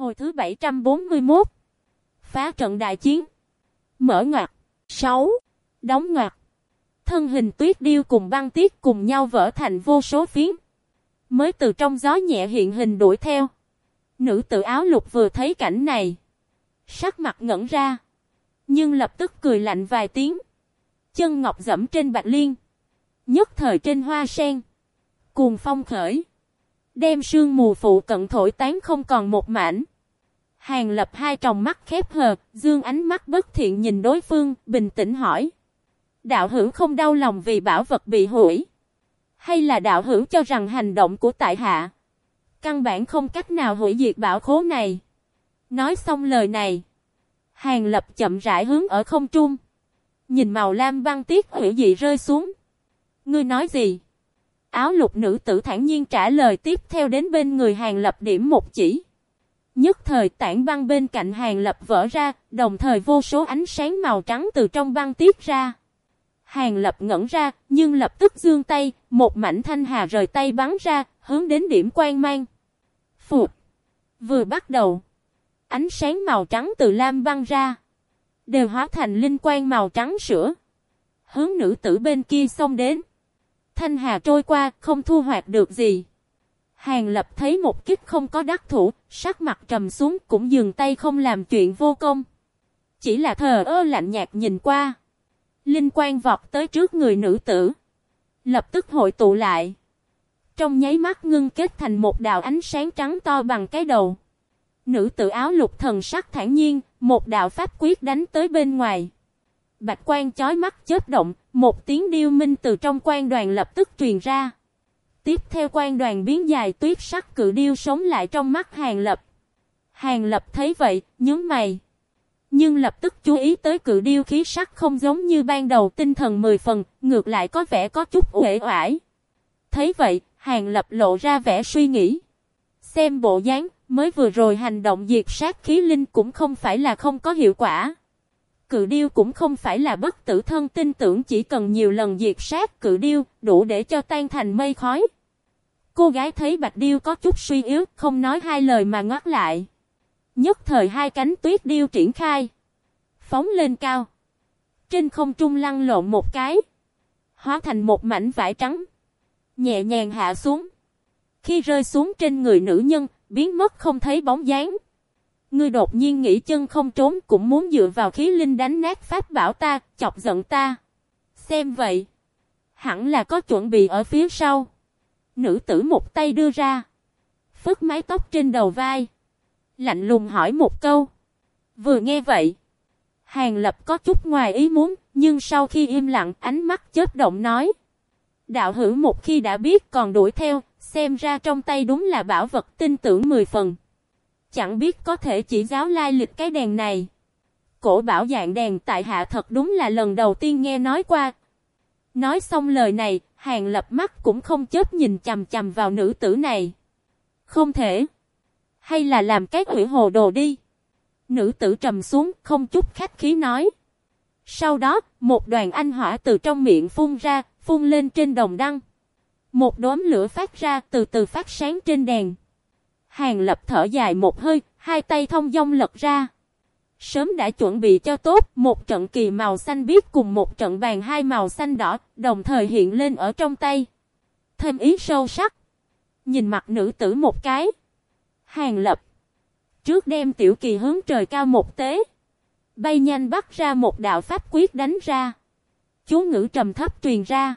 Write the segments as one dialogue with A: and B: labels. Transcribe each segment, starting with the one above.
A: Hồi thứ 741. Phá trận đại chiến. Mở ngoặt. 6. Đóng ngoặt. Thân hình tuyết điêu cùng băng tiết cùng nhau vỡ thành vô số phiến. Mới từ trong gió nhẹ hiện hình đuổi theo. Nữ tự áo lục vừa thấy cảnh này. Sắc mặt ngẩn ra. Nhưng lập tức cười lạnh vài tiếng. Chân ngọc dẫm trên bạch liên. Nhất thời trên hoa sen. Cuồng phong khởi. Đem sương mù phụ cận thổi tán không còn một mảnh. Hàng lập hai tròng mắt khép hờ, dương ánh mắt bất thiện nhìn đối phương, bình tĩnh hỏi. Đạo hữu không đau lòng vì bảo vật bị hủy. Hay là đạo hữu cho rằng hành động của tại hạ. Căn bản không cách nào hủy diệt bảo khố này. Nói xong lời này. Hàng lập chậm rãi hướng ở không trung. Nhìn màu lam băng tiết hủy dị rơi xuống. Ngươi nói gì? Áo lục nữ tử thản nhiên trả lời tiếp theo đến bên người hàng lập điểm một chỉ. Nhất thời tảng băng bên cạnh hàng lập vỡ ra, đồng thời vô số ánh sáng màu trắng từ trong băng tiết ra. Hàng lập ngẩn ra, nhưng lập tức dương tay, một mảnh thanh hà rời tay bắn ra, hướng đến điểm quan mang. phục Vừa bắt đầu, ánh sáng màu trắng từ lam băng ra, đều hóa thành linh quang màu trắng sữa. Hướng nữ tử bên kia xông đến. Thanh hà trôi qua, không thu hoạch được gì. Hàng lập thấy một kích không có đắc thủ, sắc mặt trầm xuống cũng dừng tay không làm chuyện vô công. Chỉ là thờ ơ lạnh nhạt nhìn qua. Linh quan vọt tới trước người nữ tử. Lập tức hội tụ lại. Trong nháy mắt ngưng kết thành một đạo ánh sáng trắng to bằng cái đầu. Nữ tử áo lục thần sắc thản nhiên, một đạo pháp quyết đánh tới bên ngoài. Bạch quan chói mắt chớp động, một tiếng điêu minh từ trong quan đoàn lập tức truyền ra. Tiếp theo quan đoàn biến dài tuyết sắc cự điêu sống lại trong mắt hàng lập. Hàng lập thấy vậy, nhớ mày. Nhưng lập tức chú ý tới cự điêu khí sắc không giống như ban đầu tinh thần mười phần, ngược lại có vẻ có chút uể oải. Thấy vậy, hàng lập lộ ra vẻ suy nghĩ. Xem bộ dáng, mới vừa rồi hành động diệt sát khí linh cũng không phải là không có hiệu quả. Cự điêu cũng không phải là bất tử thân tin tưởng chỉ cần nhiều lần diệt sát cự điêu, đủ để cho tan thành mây khói. Cô gái thấy bạch điêu có chút suy yếu, không nói hai lời mà ngót lại. Nhất thời hai cánh tuyết điêu triển khai. Phóng lên cao. Trên không trung lăn lộn một cái. Hóa thành một mảnh vải trắng. Nhẹ nhàng hạ xuống. Khi rơi xuống trên người nữ nhân, biến mất không thấy bóng dáng. Ngươi đột nhiên nghĩ chân không trốn cũng muốn dựa vào khí linh đánh nát pháp bảo ta, chọc giận ta. Xem vậy. Hẳn là có chuẩn bị ở phía sau. Nữ tử một tay đưa ra. Phất mái tóc trên đầu vai. Lạnh lùng hỏi một câu. Vừa nghe vậy. Hàng lập có chút ngoài ý muốn. Nhưng sau khi im lặng ánh mắt chớp động nói. Đạo hữu một khi đã biết còn đuổi theo. Xem ra trong tay đúng là bảo vật tin tưởng mười phần. Chẳng biết có thể chỉ giáo lai lịch cái đèn này. Cổ bảo dạng đèn tại hạ thật đúng là lần đầu tiên nghe nói qua. Nói xong lời này, hàng lập mắt cũng không chết nhìn chầm chầm vào nữ tử này. Không thể. Hay là làm cái quỷ hồ đồ đi. Nữ tử trầm xuống, không chút khách khí nói. Sau đó, một đoàn anh hỏa từ trong miệng phun ra, phun lên trên đồng đăng. Một đốm lửa phát ra từ từ phát sáng trên đèn. Hàng lập thở dài một hơi, hai tay thông dong lật ra. Sớm đã chuẩn bị cho tốt, một trận kỳ màu xanh biếc cùng một trận vàng hai màu xanh đỏ, đồng thời hiện lên ở trong tay. Thêm ý sâu sắc. Nhìn mặt nữ tử một cái. Hàng lập. Trước đem tiểu kỳ hướng trời cao một tế. Bay nhanh bắt ra một đạo pháp quyết đánh ra. Chú ngữ trầm thấp truyền ra.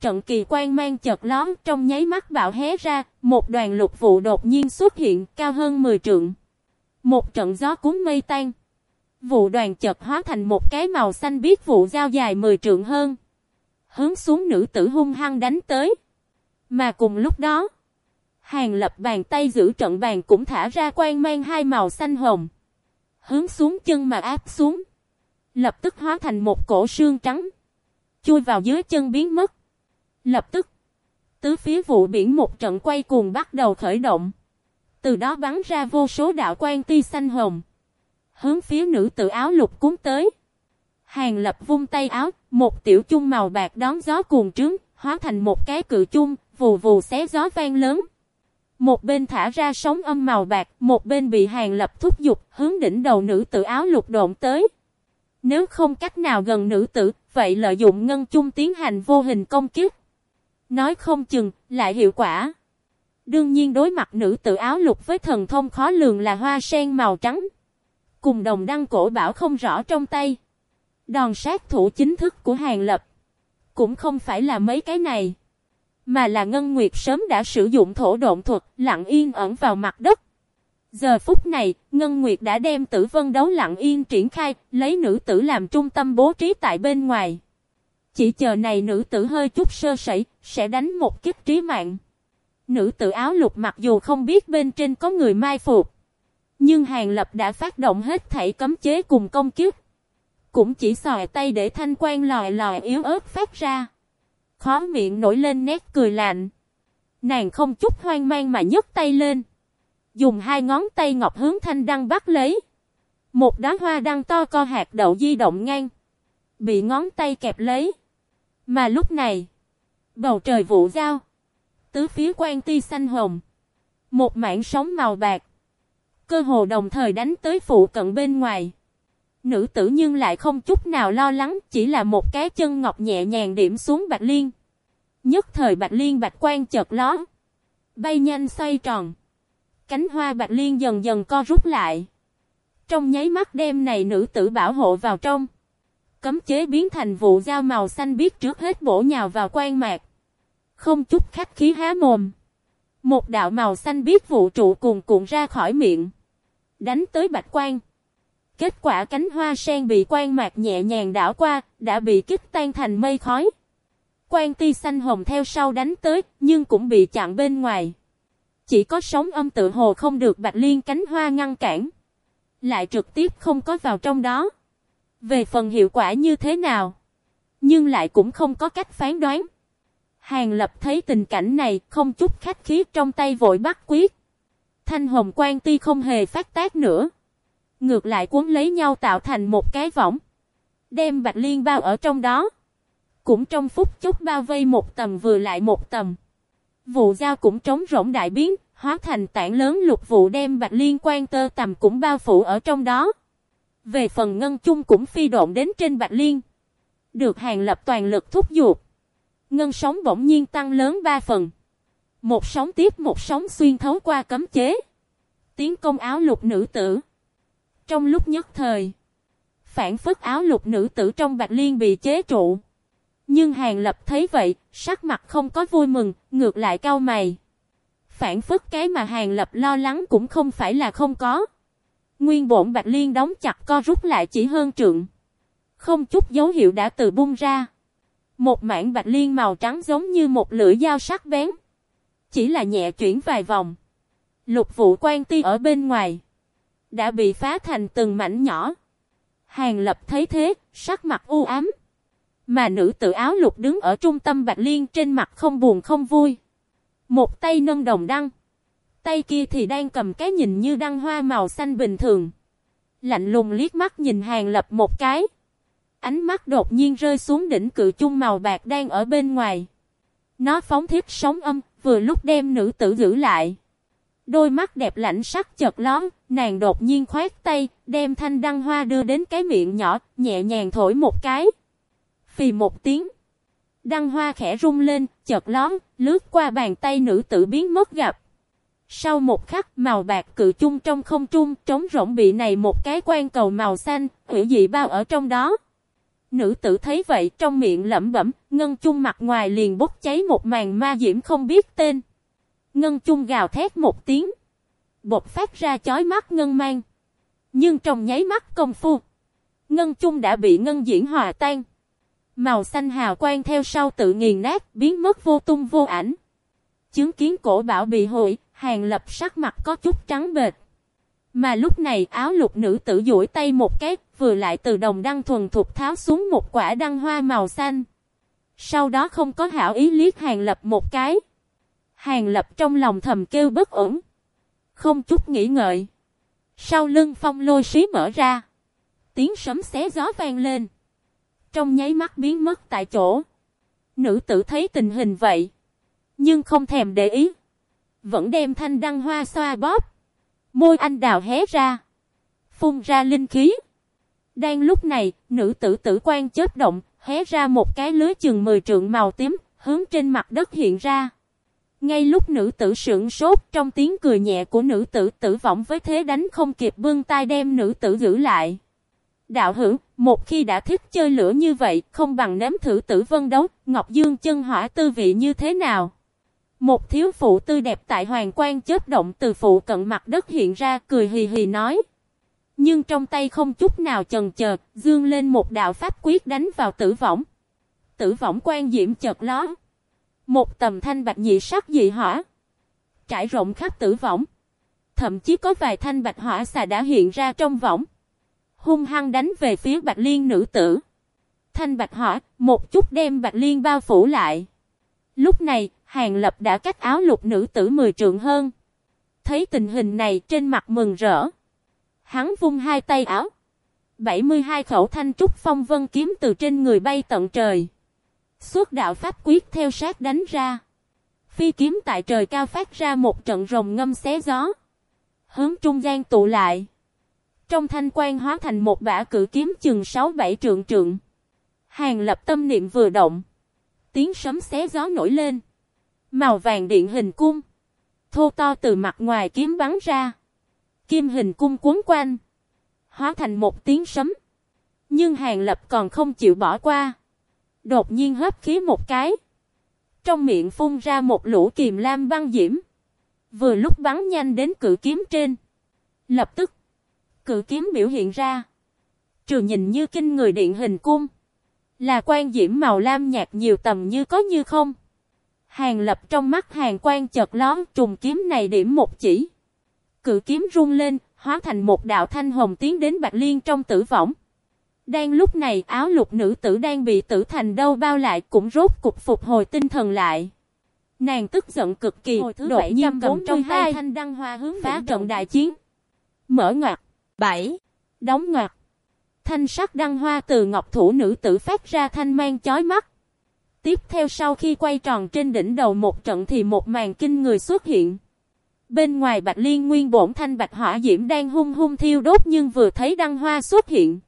A: Trận kỳ quan mang chợt lón trong nháy mắt bạo hé ra, một đoàn lục vụ đột nhiên xuất hiện cao hơn 10 trượng. Một trận gió cuốn mây tan. Vụ đoàn chợt hóa thành một cái màu xanh biết vụ dao dài 10 trượng hơn. Hướng xuống nữ tử hung hăng đánh tới. Mà cùng lúc đó, hàng lập bàn tay giữ trận bàn cũng thả ra quang mang hai màu xanh hồng. Hướng xuống chân mà áp xuống. Lập tức hóa thành một cổ xương trắng. Chui vào dưới chân biến mất. Lập tức, tứ phía vụ biển một trận quay cuồng bắt đầu khởi động. Từ đó bắn ra vô số đạo quan ti xanh hồng. Hướng phía nữ tự áo lục cúng tới. Hàng lập vung tay áo, một tiểu chung màu bạc đón gió cuồng trướng, hóa thành một cái cự chung, vù vù xé gió vang lớn. Một bên thả ra sóng âm màu bạc, một bên bị hàng lập thúc giục, hướng đỉnh đầu nữ tử áo lục độn tới. Nếu không cách nào gần nữ tử, vậy lợi dụng ngân chung tiến hành vô hình công kiếp. Nói không chừng, lại hiệu quả. Đương nhiên đối mặt nữ tử áo lục với thần thông khó lường là hoa sen màu trắng. Cùng đồng đăng cổ bảo không rõ trong tay. Đòn sát thủ chính thức của hàng lập. Cũng không phải là mấy cái này. Mà là Ngân Nguyệt sớm đã sử dụng thổ độn thuật, lặng yên ẩn vào mặt đất. Giờ phút này, Ngân Nguyệt đã đem tử vân đấu lặng yên triển khai, lấy nữ tử làm trung tâm bố trí tại bên ngoài. Chỉ chờ này nữ tử hơi chút sơ sẩy, sẽ đánh một kích trí mạng. Nữ tử áo lục mặc dù không biết bên trên có người mai phục. Nhưng Hàng Lập đã phát động hết thảy cấm chế cùng công kiếp. Cũng chỉ xòe tay để thanh quan lòi lòi yếu ớt phát ra. Khó miệng nổi lên nét cười lạnh. Nàng không chút hoang mang mà nhấc tay lên. Dùng hai ngón tay ngọc hướng thanh đăng bắt lấy. Một đóa hoa đăng to co hạt đậu di động ngang. Bị ngón tay kẹp lấy. Mà lúc này. Bầu trời vụ giao. Tứ phía quan ti xanh hồng. Một mảng sóng màu bạc. Cơ hồ đồng thời đánh tới phụ cận bên ngoài. Nữ tử nhưng lại không chút nào lo lắng, chỉ là một cái chân ngọc nhẹ nhàng điểm xuống Bạch Liên. Nhất thời Bạch Liên bạch quan chợt ló. Bay nhanh xoay tròn. Cánh hoa Bạch Liên dần dần co rút lại. Trong nháy mắt đêm này nữ tử bảo hộ vào trong. Cấm chế biến thành vụ dao màu xanh biết trước hết bổ nhào vào quan mạc. Không chút khách khí há mồm. Một đạo màu xanh biết vụ trụ cuồn cuộn ra khỏi miệng. Đánh tới bạch quan. Kết quả cánh hoa sen bị quan mạc nhẹ nhàng đảo qua, đã bị kích tan thành mây khói. Quan ti xanh hồng theo sau đánh tới, nhưng cũng bị chặn bên ngoài. Chỉ có sóng âm tự hồ không được bạch liên cánh hoa ngăn cản. Lại trực tiếp không có vào trong đó. Về phần hiệu quả như thế nào? Nhưng lại cũng không có cách phán đoán. Hàng lập thấy tình cảnh này không chút khách khí trong tay vội bắt quyết. Thanh hồng quan ti không hề phát tác nữa. Ngược lại cuốn lấy nhau tạo thành một cái võng. Đem bạch liên bao ở trong đó. Cũng trong phút chốc bao vây một tầm vừa lại một tầm. Vụ giao cũng trống rỗng đại biến, hóa thành tảng lớn lục vụ đem bạch liên quan tơ tầm cũng bao phủ ở trong đó. Về phần ngân chung cũng phi độn đến trên bạch liên. Được hàng lập toàn lực thúc giục. Ngân sóng bỗng nhiên tăng lớn ba phần. Một sóng tiếp một sóng xuyên thấu qua cấm chế. Tiến công áo lục nữ tử. Trong lúc nhất thời, phản phất áo lục nữ tử trong bạch liên bị chế trụ. Nhưng Hàng Lập thấy vậy, sắc mặt không có vui mừng, ngược lại cau mày. Phản phất cái mà Hàng Lập lo lắng cũng không phải là không có. Nguyên bổn bạch liên đóng chặt co rút lại chỉ hơn trượng. Không chút dấu hiệu đã từ bung ra. Một mảng bạch liên màu trắng giống như một lưỡi dao sắc bén. Chỉ là nhẹ chuyển vài vòng. Lục vụ quan ti ở bên ngoài. Đã bị phá thành từng mảnh nhỏ. Hàng lập thấy thế, sắc mặt u ám. Mà nữ tự áo lục đứng ở trung tâm bạch liên trên mặt không buồn không vui. Một tay nâng đồng đăng. Tay kia thì đang cầm cái nhìn như đăng hoa màu xanh bình thường. Lạnh lùng liếc mắt nhìn hàng lập một cái. Ánh mắt đột nhiên rơi xuống đỉnh cự chung màu bạc đang ở bên ngoài. Nó phóng thiết sóng âm, vừa lúc đem nữ tử giữ lại. Đôi mắt đẹp lạnh sắc chợt lóm, nàng đột nhiên khoát tay, đem thanh đăng hoa đưa đến cái miệng nhỏ, nhẹ nhàng thổi một cái. Phì một tiếng. Đăng hoa khẽ rung lên, chợt lóm, lướt qua bàn tay nữ tử biến mất gặp. Sau một khắc, màu bạc cự chung trong không trung, trống rỗng bị này một cái quan cầu màu xanh, hữu dị bao ở trong đó. Nữ tử thấy vậy trong miệng lẩm bẩm, ngân chung mặt ngoài liền bốc cháy một màn ma diễm không biết tên. Ngân chung gào thét một tiếng. Bột phát ra chói mắt ngân mang. Nhưng trong nháy mắt công phu. Ngân chung đã bị ngân diễn hòa tan. Màu xanh hào quang theo sau tự nghiền nát biến mất vô tung vô ảnh. Chứng kiến cổ bảo bị hội, hàng lập sắc mặt có chút trắng bệt. Mà lúc này áo lục nữ tử duỗi tay một cái, vừa lại từ đồng đăng thuần thục tháo xuống một quả đăng hoa màu xanh. Sau đó không có hảo ý liếc hàng lập một cái. Hàng lập trong lòng thầm kêu bất ổn. Không chút nghĩ ngợi. Sau lưng phong lôi xí mở ra. Tiếng sấm xé gió vang lên. Trong nháy mắt biến mất tại chỗ. Nữ tử thấy tình hình vậy. Nhưng không thèm để ý. Vẫn đem thanh đăng hoa xoa bóp. Môi anh đào hé ra. Phun ra linh khí. Đang lúc này, nữ tử tử quan chớp động, hé ra một cái lưới chừng 10 trượng màu tím, hướng trên mặt đất hiện ra. Ngay lúc nữ tử sững sốt trong tiếng cười nhẹ của nữ tử tử vọng với thế đánh không kịp bưng tay đem nữ tử giữ lại. Đạo hữu, một khi đã thích chơi lửa như vậy, không bằng nếm thử tử vân đấu, Ngọc Dương chân hỏa tư vị như thế nào. Một thiếu phụ tươi đẹp tại hoàng quan chớp động từ phụ cận mặt đất hiện ra cười hì hì nói. Nhưng trong tay không chút nào chần chờ, dương lên một đạo pháp quyết đánh vào tử võng. Tử võng quan diễm chợt ló. Một tầm thanh bạch nhị sắc dị hỏa. Trải rộng khắp tử võng. Thậm chí có vài thanh bạch hỏa xà đã hiện ra trong võng. Hung hăng đánh về phía bạch liên nữ tử. Thanh bạch hỏa, một chút đem bạch liên bao phủ lại. Lúc này, hàng lập đã cách áo lục nữ tử mười trượng hơn. Thấy tình hình này trên mặt mừng rỡ. Hắn vung hai tay áo. 72 khẩu thanh trúc phong vân kiếm từ trên người bay tận trời. Suốt đạo pháp quyết theo sát đánh ra. Phi kiếm tại trời cao phát ra một trận rồng ngâm xé gió. Hướng trung gian tụ lại. Trong thanh quan hóa thành một bả cử kiếm chừng 6-7 trượng trượng. Hàng lập tâm niệm vừa động. Tiếng sấm xé gió nổi lên. Màu vàng điện hình cung. Thô to từ mặt ngoài kiếm bắn ra. Kim hình cung cuốn quanh. Hóa thành một tiếng sấm. Nhưng hàng lập còn không chịu bỏ qua. Đột nhiên hấp khí một cái. Trong miệng phun ra một lũ kiềm lam băng diễm. Vừa lúc bắn nhanh đến cự kiếm trên. Lập tức. Cự kiếm biểu hiện ra. Trừ nhìn như kinh người điện hình cung. Là quan diễm màu lam nhạt nhiều tầm như có như không. Hàng lập trong mắt hàng quan chợt lón trùng kiếm này điểm một chỉ. Cự kiếm rung lên, hóa thành một đạo thanh hồng tiến đến Bạch Liên trong tử võng. Đang lúc này áo lục nữ tử đang bị tử thành đâu bao lại cũng rốt cục phục hồi tinh thần lại. Nàng tức giận cực kỳ, đột nhiên cầm trong tay thanh đăng hoa hướng phá trận đại chiến. Mở ngoặt. 7. Đóng ngoặt. Thanh sắc đăng hoa từ ngọc thủ nữ tử phát ra thanh mang chói mắt. Tiếp theo sau khi quay tròn trên đỉnh đầu một trận thì một màn kinh người xuất hiện. Bên ngoài bạch liên nguyên bổn thanh bạch hỏa diễm đang hung hung thiêu đốt nhưng vừa thấy đăng hoa xuất hiện.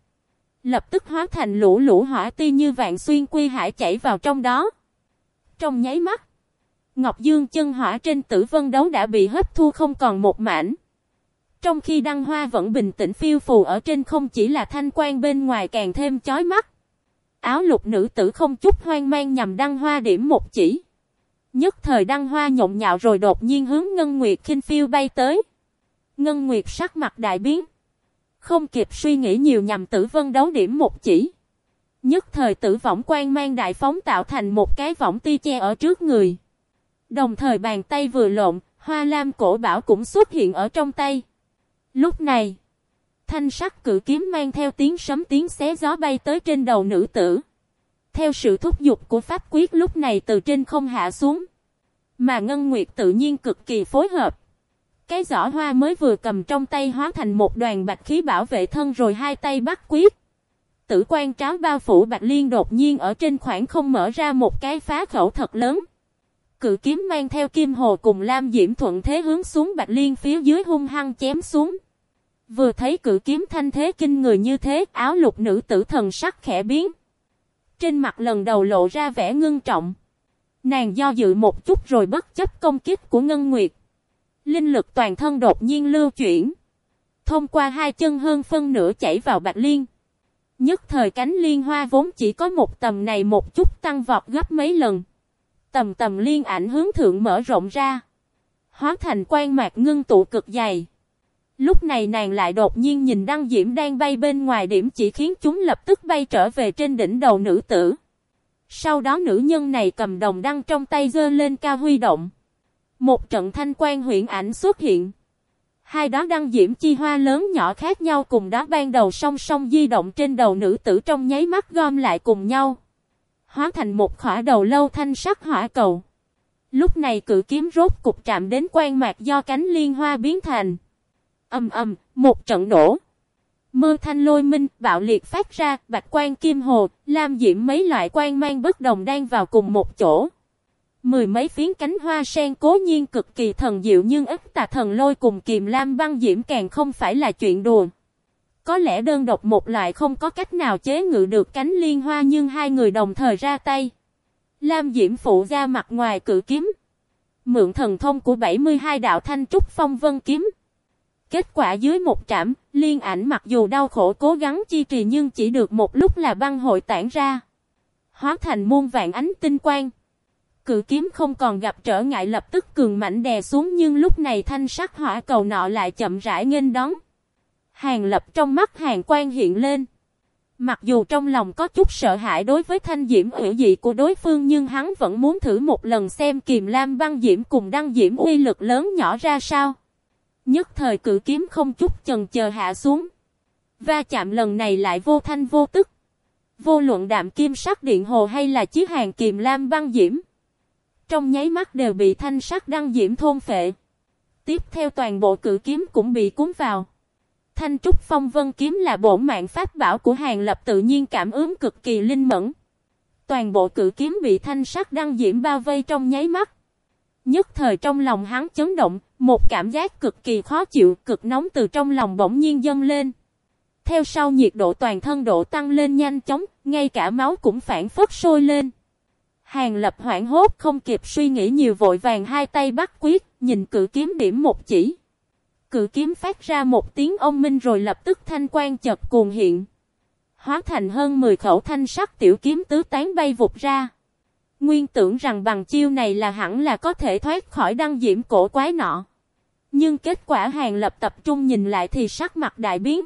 A: Lập tức hóa thành lũ lũ hỏa ti như vạn xuyên quy hải chảy vào trong đó. Trong nháy mắt, Ngọc Dương chân hỏa trên tử vân đấu đã bị hấp thu không còn một mảnh. Trong khi đăng hoa vẫn bình tĩnh phiêu phù ở trên không chỉ là thanh quan bên ngoài càng thêm chói mắt. Áo lục nữ tử không chút hoang mang nhằm đăng hoa điểm một chỉ. Nhất thời đăng hoa nhộn nhạo rồi đột nhiên hướng Ngân Nguyệt khinh phiêu bay tới. Ngân Nguyệt sắc mặt đại biến. Không kịp suy nghĩ nhiều nhằm tử vân đấu điểm một chỉ. Nhất thời tử võng quan mang đại phóng tạo thành một cái võng ti che ở trước người. Đồng thời bàn tay vừa lộn, hoa lam cổ bảo cũng xuất hiện ở trong tay. Lúc này, thanh sắc cử kiếm mang theo tiếng sấm tiếng xé gió bay tới trên đầu nữ tử. Theo sự thúc giục của pháp quyết lúc này từ trên không hạ xuống. Mà Ngân Nguyệt tự nhiên cực kỳ phối hợp. Cái giỏ hoa mới vừa cầm trong tay hóa thành một đoàn bạch khí bảo vệ thân rồi hai tay bắt quyết. Tử quan tráo bao phủ bạch liên đột nhiên ở trên khoảng không mở ra một cái phá khẩu thật lớn. Cự kiếm mang theo kim hồ cùng lam diễm thuận thế hướng xuống bạch liên phía dưới hung hăng chém xuống. Vừa thấy cự kiếm thanh thế kinh người như thế, áo lục nữ tử thần sắc khẽ biến. Trên mặt lần đầu lộ ra vẻ ngưng trọng. Nàng do dự một chút rồi bất chấp công kích của Ngân Nguyệt. Linh lực toàn thân đột nhiên lưu chuyển. Thông qua hai chân hơn phân nửa chảy vào Bạch Liên. Nhất thời cánh liên hoa vốn chỉ có một tầm này một chút tăng vọt gấp mấy lần. Tầm tầm liên ảnh hướng thượng mở rộng ra. Hóa thành quan mạc ngưng tụ cực dày. Lúc này nàng lại đột nhiên nhìn đăng diễm đang bay bên ngoài điểm chỉ khiến chúng lập tức bay trở về trên đỉnh đầu nữ tử. Sau đó nữ nhân này cầm đồng đăng trong tay dơ lên cao huy động. Một trận thanh quan huyện ảnh xuất hiện. Hai đó đăng diễm chi hoa lớn nhỏ khác nhau cùng đó ban đầu song song di động trên đầu nữ tử trong nháy mắt gom lại cùng nhau. Hóa thành một khỏa đầu lâu thanh sắc hỏa cầu. Lúc này cự kiếm rốt cục chạm đến quan mạc do cánh liên hoa biến thành. Âm âm, một trận nổ. Mơ thanh lôi minh, bạo liệt phát ra, bạch quan kim hồ, lam diễm mấy loại quan mang bất đồng đang vào cùng một chỗ. Mười mấy phiến cánh hoa sen cố nhiên cực kỳ thần diệu nhưng ức tà thần lôi cùng kiềm lam băng diễm càng không phải là chuyện đùa. Có lẽ đơn độc một loại không có cách nào chế ngự được cánh liên hoa nhưng hai người đồng thời ra tay. Lam diễm phụ ra mặt ngoài cự kiếm. Mượn thần thông của 72 đạo thanh trúc phong vân kiếm. Kết quả dưới một trảm, liên ảnh mặc dù đau khổ cố gắng chi trì nhưng chỉ được một lúc là băng hội tản ra. Hóa thành muôn vạn ánh tinh quang. Cự kiếm không còn gặp trở ngại lập tức cường mạnh đè xuống nhưng lúc này thanh sắc hỏa cầu nọ lại chậm rãi nghênh đón. Hàng lập trong mắt hàng quan hiện lên. Mặc dù trong lòng có chút sợ hãi đối với thanh diễm ủy dị của đối phương nhưng hắn vẫn muốn thử một lần xem kiềm lam băng diễm cùng đăng diễm uy lực lớn nhỏ ra sao. Nhất thời cự kiếm không chút chần chờ hạ xuống. Va chạm lần này lại vô thanh vô tức. Vô luận đạm kim sắc điện hồ hay là chiếc hàng kiềm lam băng diễm. Trong nháy mắt đều bị thanh sắc đăng diễm thôn phệ. Tiếp theo toàn bộ cự kiếm cũng bị cuốn vào. Thanh trúc phong vân kiếm là bổ mạng pháp bảo của hàng lập tự nhiên cảm ứng cực kỳ linh mẫn. Toàn bộ cự kiếm bị thanh sắc đăng diễm bao vây trong nháy mắt. Nhất thời trong lòng hắn chấn động, một cảm giác cực kỳ khó chịu, cực nóng từ trong lòng bỗng nhiên dâng lên. Theo sau nhiệt độ toàn thân độ tăng lên nhanh chóng, ngay cả máu cũng phản phất sôi lên. Hàng lập hoảng hốt không kịp suy nghĩ nhiều vội vàng hai tay bắt quyết, nhìn cự kiếm điểm một chỉ. Cự kiếm phát ra một tiếng ông minh rồi lập tức thanh quan chật cuồng hiện. Hóa thành hơn 10 khẩu thanh sắc tiểu kiếm tứ tán bay vụt ra. Nguyên tưởng rằng bằng chiêu này là hẳn là có thể thoát khỏi đăng diễm cổ quái nọ. Nhưng kết quả hàng lập tập trung nhìn lại thì sắc mặt đại biến.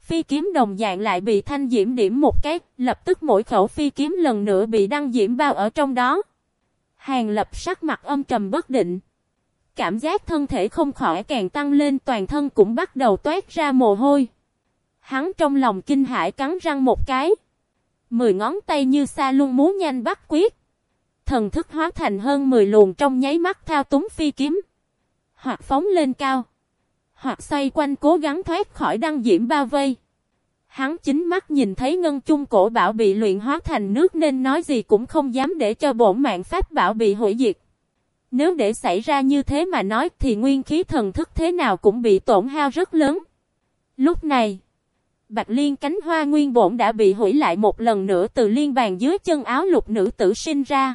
A: Phi kiếm đồng dạng lại bị thanh diễm điểm một cái, lập tức mỗi khẩu phi kiếm lần nữa bị đăng diễm bao ở trong đó. Hàng lập sắc mặt âm trầm bất định. Cảm giác thân thể không khỏi càng tăng lên toàn thân cũng bắt đầu toát ra mồ hôi. Hắn trong lòng kinh hãi cắn răng một cái. Mười ngón tay như sa luôn muốn nhanh bắt quyết. Thần thức hóa thành hơn 10 luồng trong nháy mắt thao túng phi kiếm. Hoặc phóng lên cao. Hoặc xoay quanh cố gắng thoát khỏi đăng diễm bao vây. Hắn chính mắt nhìn thấy ngân chung cổ bảo bị luyện hóa thành nước nên nói gì cũng không dám để cho bổn mạng pháp bảo bị hủy diệt. Nếu để xảy ra như thế mà nói thì nguyên khí thần thức thế nào cũng bị tổn hao rất lớn. Lúc này, Bạch Liên cánh hoa nguyên bổn đã bị hủy lại một lần nữa từ liên bàn dưới chân áo lục nữ tử sinh ra.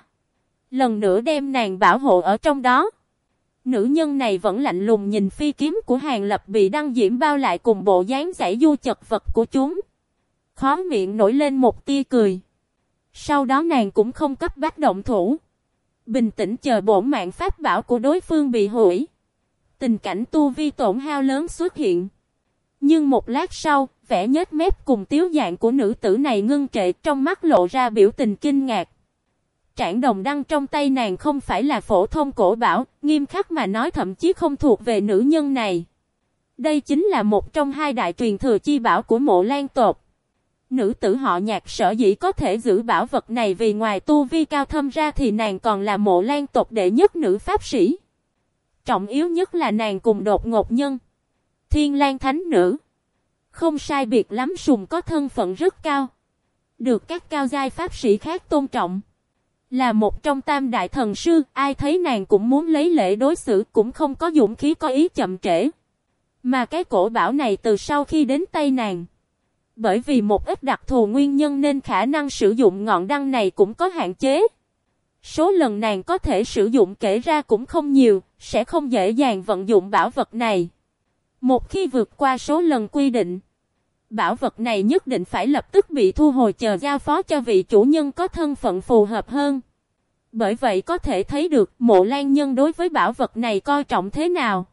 A: Lần nữa đem nàng bảo hộ ở trong đó. Nữ nhân này vẫn lạnh lùng nhìn phi kiếm của hàng lập bị đăng diễm bao lại cùng bộ dáng giải du chật vật của chúng. Khó miệng nổi lên một tia cười. Sau đó nàng cũng không cấp bách động thủ. Bình tĩnh chờ bổn mạng pháp bảo của đối phương bị hủy. Tình cảnh tu vi tổn hao lớn xuất hiện. Nhưng một lát sau, vẻ nhếch mép cùng tiếu dạng của nữ tử này ngưng trệ trong mắt lộ ra biểu tình kinh ngạc. Trảng đồng đăng trong tay nàng không phải là phổ thông cổ bảo, nghiêm khắc mà nói thậm chí không thuộc về nữ nhân này. Đây chính là một trong hai đại truyền thừa chi bảo của mộ lan tột. Nữ tử họ nhạc sở dĩ có thể giữ bảo vật này vì ngoài tu vi cao thâm ra thì nàng còn là mộ lan tộc đệ nhất nữ pháp sĩ. Trọng yếu nhất là nàng cùng đột ngột nhân. Thiên lan thánh nữ. Không sai biệt lắm sùng có thân phận rất cao. Được các cao giai pháp sĩ khác tôn trọng. Là một trong tam đại thần sư, ai thấy nàng cũng muốn lấy lễ đối xử cũng không có dũng khí có ý chậm trễ. Mà cái cổ bảo này từ sau khi đến tay nàng. Bởi vì một ít đặc thù nguyên nhân nên khả năng sử dụng ngọn đăng này cũng có hạn chế. Số lần nàng có thể sử dụng kể ra cũng không nhiều, sẽ không dễ dàng vận dụng bảo vật này. Một khi vượt qua số lần quy định, bảo vật này nhất định phải lập tức bị thu hồi chờ giao phó cho vị chủ nhân có thân phận phù hợp hơn. Bởi vậy có thể thấy được mộ lan nhân đối với bảo vật này coi trọng thế nào.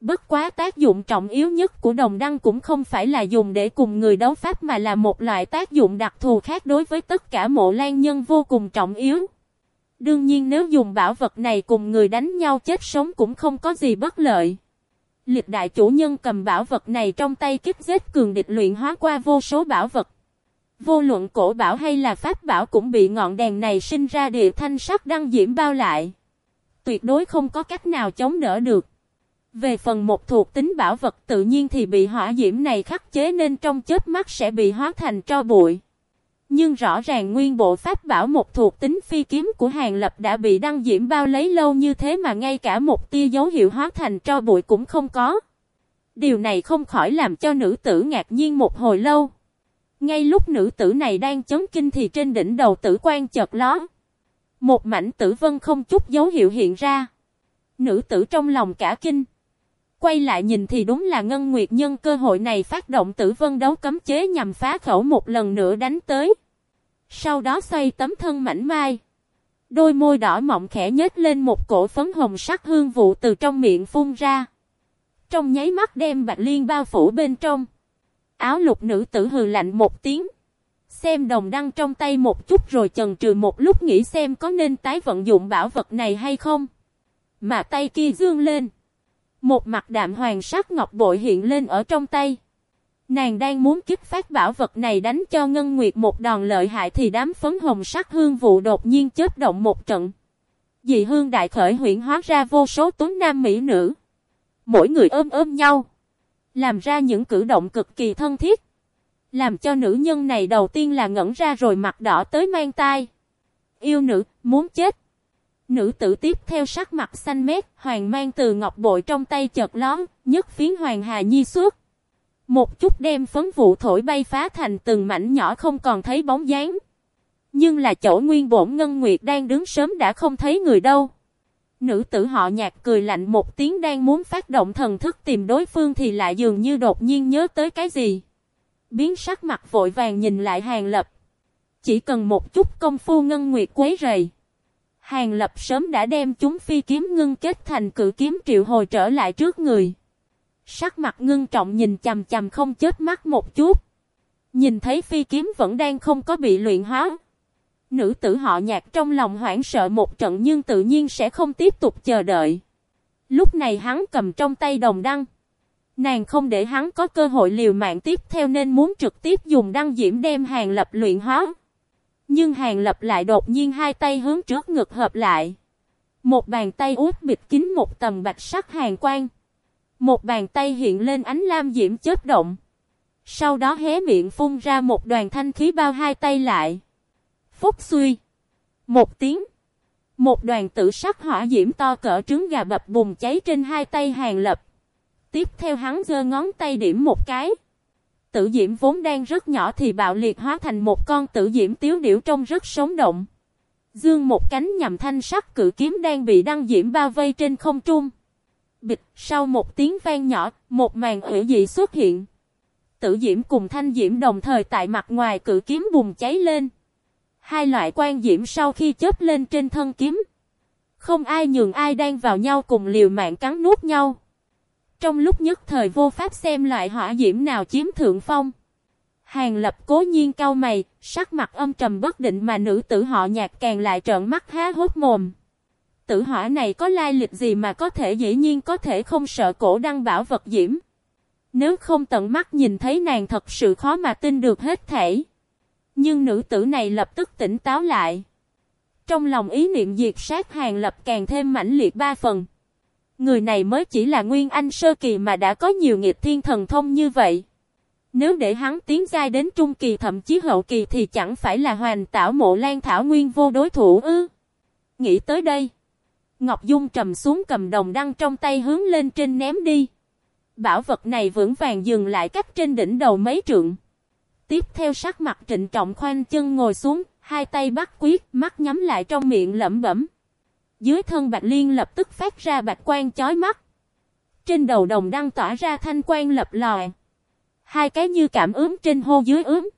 A: Bất quá tác dụng trọng yếu nhất của đồng đăng cũng không phải là dùng để cùng người đấu pháp mà là một loại tác dụng đặc thù khác đối với tất cả mộ lan nhân vô cùng trọng yếu. Đương nhiên nếu dùng bảo vật này cùng người đánh nhau chết sống cũng không có gì bất lợi. Liệt đại chủ nhân cầm bảo vật này trong tay kích giết cường địch luyện hóa qua vô số bảo vật. Vô luận cổ bảo hay là pháp bảo cũng bị ngọn đèn này sinh ra địa thanh sắc đăng diễm bao lại. Tuyệt đối không có cách nào chống đỡ được. Về phần một thuộc tính bảo vật tự nhiên thì bị hỏa diễm này khắc chế nên trong chết mắt sẽ bị hóa thành tro bụi. Nhưng rõ ràng nguyên bộ pháp bảo một thuộc tính phi kiếm của Hàng Lập đã bị đăng diễm bao lấy lâu như thế mà ngay cả một tia dấu hiệu hóa thành tro bụi cũng không có. Điều này không khỏi làm cho nữ tử ngạc nhiên một hồi lâu. Ngay lúc nữ tử này đang chấn kinh thì trên đỉnh đầu tử quan chợt ló. Một mảnh tử vân không chút dấu hiệu hiện ra. Nữ tử trong lòng cả kinh. Quay lại nhìn thì đúng là Ngân Nguyệt nhân cơ hội này phát động tử vân đấu cấm chế nhằm phá khẩu một lần nữa đánh tới. Sau đó xoay tấm thân mảnh mai. Đôi môi đỏ mọng khẽ nhếch lên một cổ phấn hồng sắc hương vụ từ trong miệng phun ra. Trong nháy mắt đem Bạch Liên bao phủ bên trong. Áo lục nữ tử hừ lạnh một tiếng. Xem đồng đăng trong tay một chút rồi chần chừ một lúc nghĩ xem có nên tái vận dụng bảo vật này hay không. Mà tay kia dương lên. Một mặt đạm hoàng sắc ngọc bội hiện lên ở trong tay. Nàng đang muốn kích phát bảo vật này đánh cho Ngân Nguyệt một đòn lợi hại thì đám phấn hồng sắc hương vụ đột nhiên chớp động một trận. Dị hương đại khởi huyện hóa ra vô số tuấn nam mỹ nữ. Mỗi người ôm ôm nhau. Làm ra những cử động cực kỳ thân thiết. Làm cho nữ nhân này đầu tiên là ngẩn ra rồi mặt đỏ tới mang tai. Yêu nữ, muốn chết. Nữ tử tiếp theo sắc mặt xanh mét, hoàng mang từ ngọc bội trong tay chợt lón, nhất phiến hoàng hà nhi suốt. Một chút đem phấn vụ thổi bay phá thành từng mảnh nhỏ không còn thấy bóng dáng. Nhưng là chỗ nguyên bổn ngân nguyệt đang đứng sớm đã không thấy người đâu. Nữ tử họ nhạt cười lạnh một tiếng đang muốn phát động thần thức tìm đối phương thì lại dường như đột nhiên nhớ tới cái gì. Biến sắc mặt vội vàng nhìn lại hàng lập. Chỉ cần một chút công phu ngân nguyệt quấy rầy. Hàng lập sớm đã đem chúng phi kiếm ngưng kết thành cự kiếm triệu hồi trở lại trước người. Sắc mặt ngưng trọng nhìn chầm chầm không chết mắt một chút. Nhìn thấy phi kiếm vẫn đang không có bị luyện hóa. Nữ tử họ nhạc trong lòng hoảng sợ một trận nhưng tự nhiên sẽ không tiếp tục chờ đợi. Lúc này hắn cầm trong tay đồng đăng. Nàng không để hắn có cơ hội liều mạng tiếp theo nên muốn trực tiếp dùng đăng diễm đem hàng lập luyện hóa. Nhưng hàng lập lại đột nhiên hai tay hướng trước ngực hợp lại. Một bàn tay út bịt kín một tầm bạch sắc hàng quang. Một bàn tay hiện lên ánh lam diễm chớp động. Sau đó hé miệng phun ra một đoàn thanh khí bao hai tay lại. Phúc suy. Một tiếng. Một đoàn tử sắc hỏa diễm to cỡ trứng gà bập bùng cháy trên hai tay hàng lập. Tiếp theo hắn giơ ngón tay điểm một cái. Tử diễm vốn đang rất nhỏ thì bạo liệt hóa thành một con tử diễm tiếu điểu trông rất sống động. Dương một cánh nhằm thanh sắc cự kiếm đang bị đăng diễm bao vây trên không trung. Bịch, sau một tiếng vang nhỏ, một màn ủy dị xuất hiện. Tử diễm cùng thanh diễm đồng thời tại mặt ngoài cự kiếm bùng cháy lên. Hai loại quan diễm sau khi chớp lên trên thân kiếm. Không ai nhường ai đang vào nhau cùng liều mạng cắn nuốt nhau. Trong lúc nhất thời vô pháp xem loại hỏa diễm nào chiếm thượng phong. Hàng lập cố nhiên cau mày, sắc mặt âm trầm bất định mà nữ tử họ nhạc càng lại trợn mắt há hốt mồm. Tử hỏa này có lai lịch gì mà có thể dĩ nhiên có thể không sợ cổ đăng bảo vật diễm. Nếu không tận mắt nhìn thấy nàng thật sự khó mà tin được hết thể. Nhưng nữ tử này lập tức tỉnh táo lại. Trong lòng ý niệm diệt sát hàng lập càng thêm mãnh liệt ba phần. Người này mới chỉ là nguyên anh sơ kỳ mà đã có nhiều nghiệp thiên thần thông như vậy. Nếu để hắn tiến giai đến trung kỳ thậm chí hậu kỳ thì chẳng phải là hoàn tảo mộ lan thảo nguyên vô đối thủ ư. Nghĩ tới đây. Ngọc Dung trầm xuống cầm đồng đăng trong tay hướng lên trên ném đi. Bảo vật này vững vàng dừng lại cách trên đỉnh đầu mấy trượng. Tiếp theo sắc mặt trịnh trọng khoanh chân ngồi xuống, hai tay bắt quyết, mắt nhắm lại trong miệng lẩm bẩm. Dưới thân Bạch Liên lập tức phát ra bạch quang chói mắt. Trên đầu đồng đăng tỏa ra thanh quang lập lòe. Hai cái như cảm ướm trên hô dưới ướm.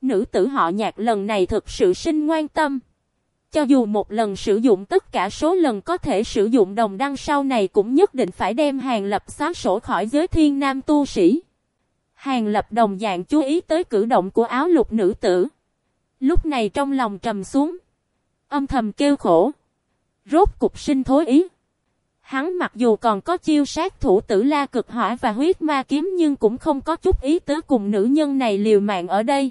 A: Nữ tử họ nhạc lần này thực sự sinh ngoan tâm. Cho dù một lần sử dụng tất cả số lần có thể sử dụng đồng đăng sau này cũng nhất định phải đem hàng lập xóa sổ khỏi giới thiên nam tu sĩ. Hàng lập đồng dạng chú ý tới cử động của áo lục nữ tử. Lúc này trong lòng trầm xuống. Âm thầm kêu khổ. Rốt cục sinh thối ý. Hắn mặc dù còn có chiêu sát thủ tử la cực hỏa và huyết ma kiếm nhưng cũng không có chút ý tứ cùng nữ nhân này liều mạng ở đây.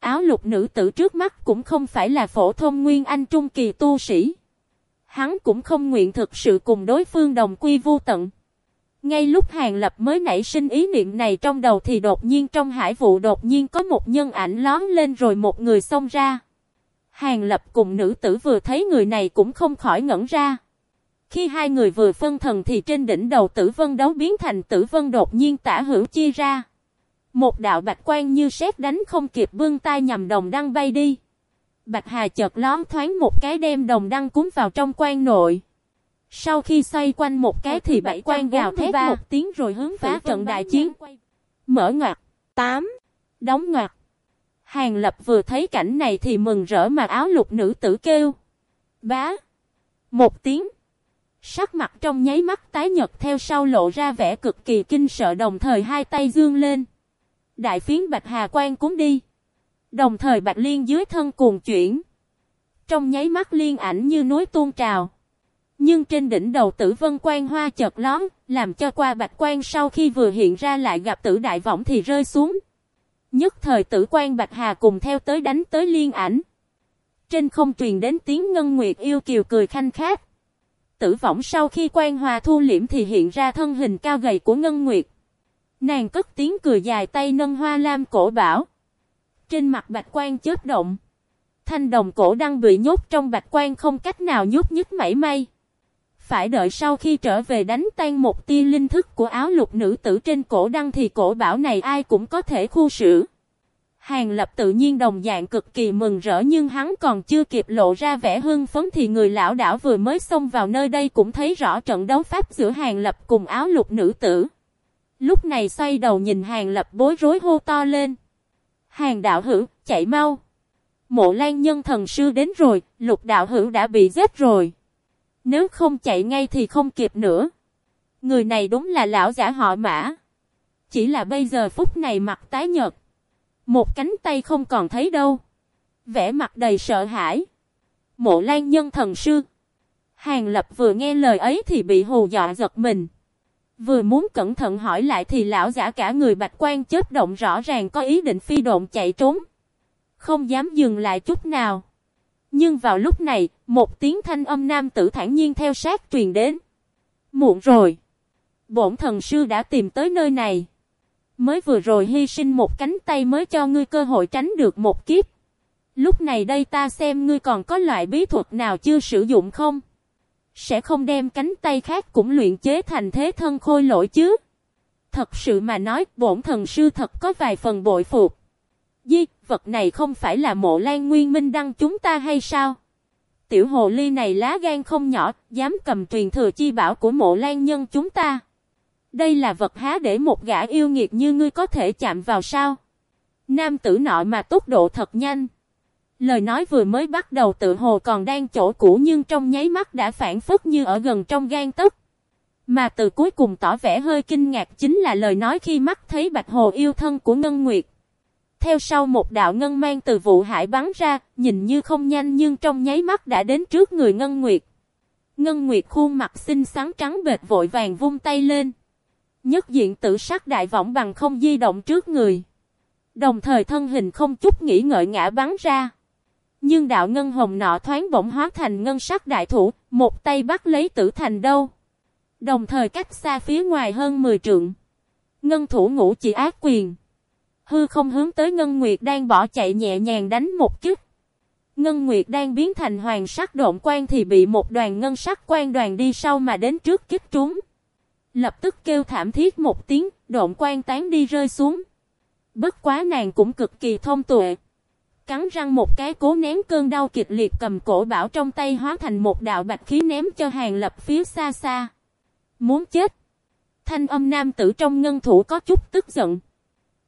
A: Áo lục nữ tử trước mắt cũng không phải là phổ thông nguyên anh trung kỳ tu sĩ. Hắn cũng không nguyện thực sự cùng đối phương đồng quy vu tận. Ngay lúc Hàng Lập mới nảy sinh ý niệm này trong đầu thì đột nhiên trong hải vụ đột nhiên có một nhân ảnh lón lên rồi một người xông ra. Hàng Lập cùng nữ tử vừa thấy người này cũng không khỏi ngẩn ra. Khi hai người vừa phân thần thì trên đỉnh đầu tử vân đấu biến thành tử vân đột nhiên tả hữu chia ra. Một đạo bạch quan như sét đánh không kịp vương tay nhằm đồng đăng bay đi. Bạch Hà chợt lón thoáng một cái đem đồng đăng cúng vào trong quan nội. Sau khi xoay quanh một cái thì bảy quan gào thét một tiếng rồi hướng phá trận đại chiến. Mở ngoặt. 8. Đóng ngoặt. Hàng lập vừa thấy cảnh này thì mừng rỡ mà áo lục nữ tử kêu. Bá. Một tiếng. Sắc mặt trong nháy mắt tái nhật theo sau lộ ra vẻ cực kỳ kinh sợ đồng thời hai tay dương lên. Đại phiến bạch hà quan cúng đi. Đồng thời bạch liên dưới thân cuồng chuyển. Trong nháy mắt liên ảnh như núi tuôn trào. Nhưng trên đỉnh đầu tử vân quan hoa chợt lón, làm cho qua bạch quan sau khi vừa hiện ra lại gặp tử đại võng thì rơi xuống. Nhất thời tử quan bạch hà cùng theo tới đánh tới liên ảnh. Trên không truyền đến tiếng ngân nguyệt yêu kiều cười khanh khát. Tử võng sau khi quan hòa thu liễm thì hiện ra thân hình cao gầy của ngân nguyệt. Nàng cất tiếng cười dài tay nâng hoa lam cổ bảo. Trên mặt bạch quan chớp động. Thanh đồng cổ đang bị nhốt trong bạch quan không cách nào nhúc nhích mảy may. Phải đợi sau khi trở về đánh tan một tia linh thức của áo lục nữ tử trên cổ đăng thì cổ bảo này ai cũng có thể khu xử. Hàng lập tự nhiên đồng dạng cực kỳ mừng rỡ nhưng hắn còn chưa kịp lộ ra vẻ hưng phấn thì người lão đảo vừa mới xông vào nơi đây cũng thấy rõ trận đấu pháp giữa hàng lập cùng áo lục nữ tử. Lúc này xoay đầu nhìn hàng lập bối rối hô to lên. Hàng đạo hữu, chạy mau. Mộ lan nhân thần sư đến rồi, lục đạo hữu đã bị giết rồi. Nếu không chạy ngay thì không kịp nữa. Người này đúng là lão giả họ mã. Chỉ là bây giờ phút này mặt tái nhợt. Một cánh tay không còn thấy đâu. Vẻ mặt đầy sợ hãi. Mộ lan nhân thần sư. Hàng lập vừa nghe lời ấy thì bị hù dọa giật mình. Vừa muốn cẩn thận hỏi lại thì lão giả cả người bạch quan chết động rõ ràng có ý định phi độn chạy trốn. Không dám dừng lại chút nào. Nhưng vào lúc này, một tiếng thanh âm nam tử thản nhiên theo sát truyền đến. Muộn rồi. Bổn thần sư đã tìm tới nơi này. Mới vừa rồi hy sinh một cánh tay mới cho ngươi cơ hội tránh được một kiếp. Lúc này đây ta xem ngươi còn có loại bí thuật nào chưa sử dụng không? Sẽ không đem cánh tay khác cũng luyện chế thành thế thân khôi lỗi chứ? Thật sự mà nói, bổn thần sư thật có vài phần bội phục. Di, vật này không phải là mộ lan nguyên minh đăng chúng ta hay sao? Tiểu hồ ly này lá gan không nhỏ, dám cầm truyền thừa chi bảo của mộ lan nhân chúng ta. Đây là vật há để một gã yêu nghiệt như ngươi có thể chạm vào sao? Nam tử nọ mà tốc độ thật nhanh. Lời nói vừa mới bắt đầu tự hồ còn đang chỗ cũ nhưng trong nháy mắt đã phản phất như ở gần trong gan tức. Mà từ cuối cùng tỏ vẻ hơi kinh ngạc chính là lời nói khi mắt thấy bạch hồ yêu thân của Ngân Nguyệt. Theo sau một đạo ngân mang từ vụ hải bắn ra, nhìn như không nhanh nhưng trong nháy mắt đã đến trước người Ngân Nguyệt. Ngân Nguyệt khuôn mặt xinh xắn trắng bệt vội vàng vung tay lên. Nhất diện tử sắc đại võng bằng không di động trước người. Đồng thời thân hình không chút nghĩ ngợi ngã bắn ra. Nhưng đạo ngân hồng nọ thoáng bỗng hóa thành ngân sắc đại thủ, một tay bắt lấy tử thành đâu. Đồng thời cách xa phía ngoài hơn 10 trượng. Ngân thủ ngũ chỉ ác quyền. Hư không hướng tới Ngân Nguyệt đang bỏ chạy nhẹ nhàng đánh một chút. Ngân Nguyệt đang biến thành hoàng sắc độn quan thì bị một đoàn ngân sắc quan đoàn đi sau mà đến trước kích trúng. Lập tức kêu thảm thiết một tiếng, độn quan tán đi rơi xuống. Bất quá nàng cũng cực kỳ thông tuệ. Cắn răng một cái cố nén cơn đau kịch liệt cầm cổ bảo trong tay hóa thành một đạo bạch khí ném cho hàng lập phía xa xa. Muốn chết. Thanh âm nam tử trong ngân thủ có chút tức giận.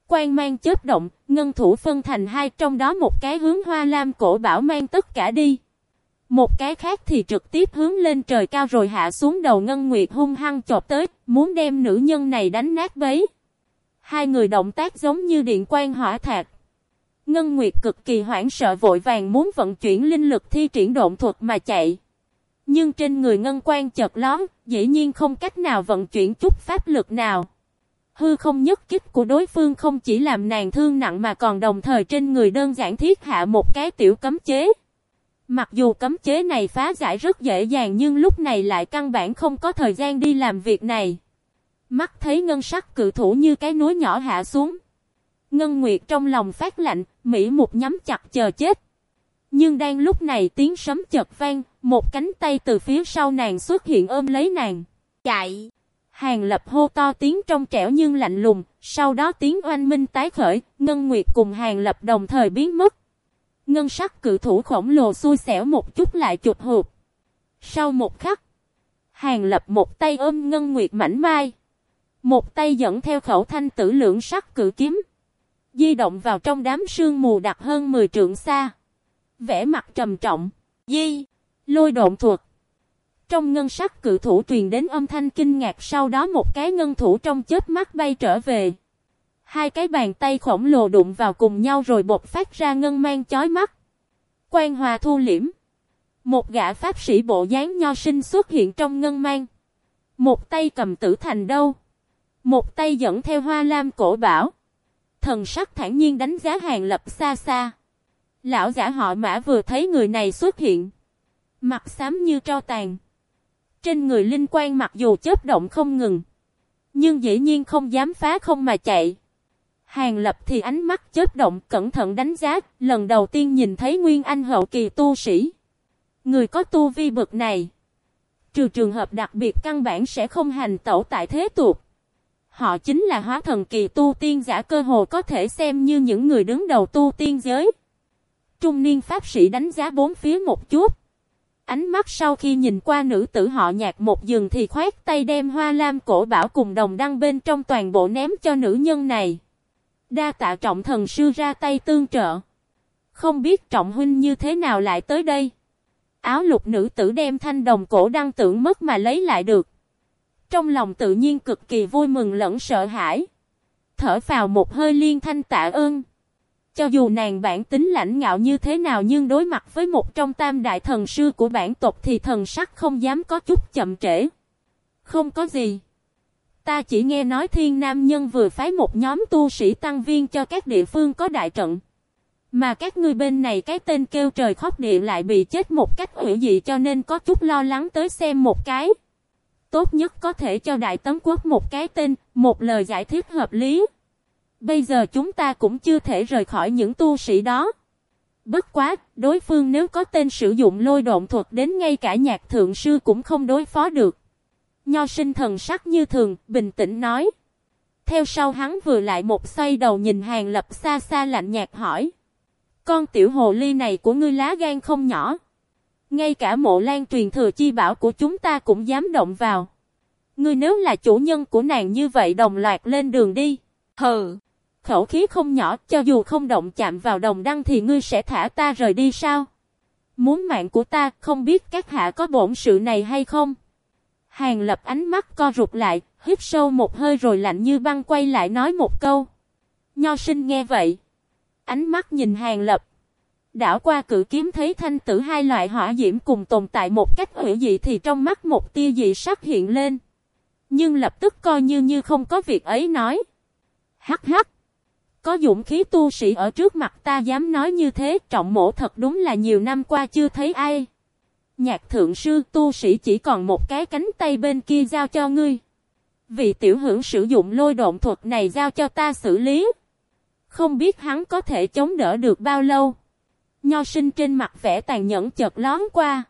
A: Quan mang chớp động, ngân thủ phân thành hai trong đó một cái hướng hoa lam cổ bảo mang tất cả đi. Một cái khác thì trực tiếp hướng lên trời cao rồi hạ xuống đầu Ngân Nguyệt hung hăng chộp tới, muốn đem nữ nhân này đánh nát bấy. Hai người động tác giống như điện quan hỏa thạc. Ngân Nguyệt cực kỳ hoảng sợ vội vàng muốn vận chuyển linh lực thi triển độn thuật mà chạy. Nhưng trên người Ngân Quan chợt lón, dĩ nhiên không cách nào vận chuyển chút pháp lực nào. Hư không nhất kích của đối phương không chỉ làm nàng thương nặng mà còn đồng thời trên người đơn giản thiết hạ một cái tiểu cấm chế. Mặc dù cấm chế này phá giải rất dễ dàng nhưng lúc này lại căn bản không có thời gian đi làm việc này. Mắt thấy ngân sắc cự thủ như cái núi nhỏ hạ xuống. Ngân Nguyệt trong lòng phát lạnh, Mỹ một nhắm chặt chờ chết. Nhưng đang lúc này tiếng sấm chợt vang, một cánh tay từ phía sau nàng xuất hiện ôm lấy nàng. Chạy! Hàng lập hô to tiếng trong trẻo nhưng lạnh lùng, sau đó tiếng oanh minh tái khởi, Ngân Nguyệt cùng hàng lập đồng thời biến mất. Ngân sắc cự thủ khổng lồ xui xẻo một chút lại chụp hụt. Sau một khắc, hàng lập một tay ôm Ngân Nguyệt mảnh mai. Một tay dẫn theo khẩu thanh tử lượng sắc cự kiếm. Di động vào trong đám sương mù đặc hơn 10 trượng xa. Vẽ mặt trầm trọng. Di. Lôi độn thuật. Trong ngân sắc cự thủ truyền đến âm thanh kinh ngạc, sau đó một cái ngân thủ trong chết mắt bay trở về. Hai cái bàn tay khổng lồ đụng vào cùng nhau rồi bột phát ra ngân mang chói mắt. Quan hòa thu liễm. Một gã pháp sĩ bộ dáng nho sinh xuất hiện trong ngân mang. Một tay cầm tử thành đâu. Một tay dẫn theo hoa lam cổ bảo. Thần sắc thản nhiên đánh giá hàng lập xa xa. Lão giả họ mã vừa thấy người này xuất hiện. Mặt xám như tro tàn. Trên người linh quan mặc dù chớp động không ngừng. Nhưng dĩ nhiên không dám phá không mà chạy. Hàng lập thì ánh mắt chớp động cẩn thận đánh giá. Lần đầu tiên nhìn thấy Nguyên Anh hậu kỳ tu sĩ. Người có tu vi bực này. Trừ trường hợp đặc biệt căn bản sẽ không hành tẩu tại thế tục. Họ chính là hóa thần kỳ tu tiên giả cơ hồ có thể xem như những người đứng đầu tu tiên giới. Trung niên pháp sĩ đánh giá bốn phía một chút. Ánh mắt sau khi nhìn qua nữ tử họ nhạc một giường thì khoét tay đem hoa lam cổ bảo cùng đồng đăng bên trong toàn bộ ném cho nữ nhân này. Đa tạ trọng thần sư ra tay tương trợ. Không biết trọng huynh như thế nào lại tới đây. Áo lục nữ tử đem thanh đồng cổ đăng tưởng mất mà lấy lại được. Trong lòng tự nhiên cực kỳ vui mừng lẫn sợ hãi. Thở vào một hơi liên thanh tạ ơn. Cho dù nàng bản tính lãnh ngạo như thế nào nhưng đối mặt với một trong tam đại thần sư của bản tộc thì thần sắc không dám có chút chậm trễ. Không có gì. Ta chỉ nghe nói thiên nam nhân vừa phái một nhóm tu sĩ tăng viên cho các địa phương có đại trận. Mà các ngươi bên này cái tên kêu trời khóc địa lại bị chết một cách hủy dị cho nên có chút lo lắng tới xem một cái. Tốt nhất có thể cho Đại Tấn Quốc một cái tên, một lời giải thích hợp lý. Bây giờ chúng ta cũng chưa thể rời khỏi những tu sĩ đó. Bất quá, đối phương nếu có tên sử dụng lôi độn thuật đến ngay cả nhạc thượng sư cũng không đối phó được. Nho sinh thần sắc như thường, bình tĩnh nói. Theo sau hắn vừa lại một xoay đầu nhìn hàng lập xa xa lạnh nhạt hỏi. Con tiểu hồ ly này của ngươi lá gan không nhỏ. Ngay cả mộ lan truyền thừa chi bảo của chúng ta cũng dám động vào. Ngươi nếu là chủ nhân của nàng như vậy đồng loạt lên đường đi. Hừ. Khẩu khí không nhỏ, cho dù không động chạm vào đồng đăng thì ngươi sẽ thả ta rời đi sao? Muốn mạng của ta, không biết các hạ có bổn sự này hay không? Hàng lập ánh mắt co rụt lại, hít sâu một hơi rồi lạnh như băng quay lại nói một câu. Nho sinh nghe vậy. Ánh mắt nhìn hàng lập. Đảo qua cử kiếm thấy thanh tử hai loại hỏa diễm cùng tồn tại một cách hữu dị thì trong mắt một tia dị sắc hiện lên. Nhưng lập tức coi như như không có việc ấy nói. Hắc hắc. Có dũng khí tu sĩ ở trước mặt ta dám nói như thế, trọng mổ thật đúng là nhiều năm qua chưa thấy ai. Nhạc thượng sư, tu sĩ chỉ còn một cái cánh tay bên kia giao cho ngươi. Vì tiểu hưởng sử dụng lôi độn thuật này giao cho ta xử lý. Không biết hắn có thể chống đỡ được bao lâu. Nho sinh trên mặt vẻ tàn nhẫn chợt lón qua.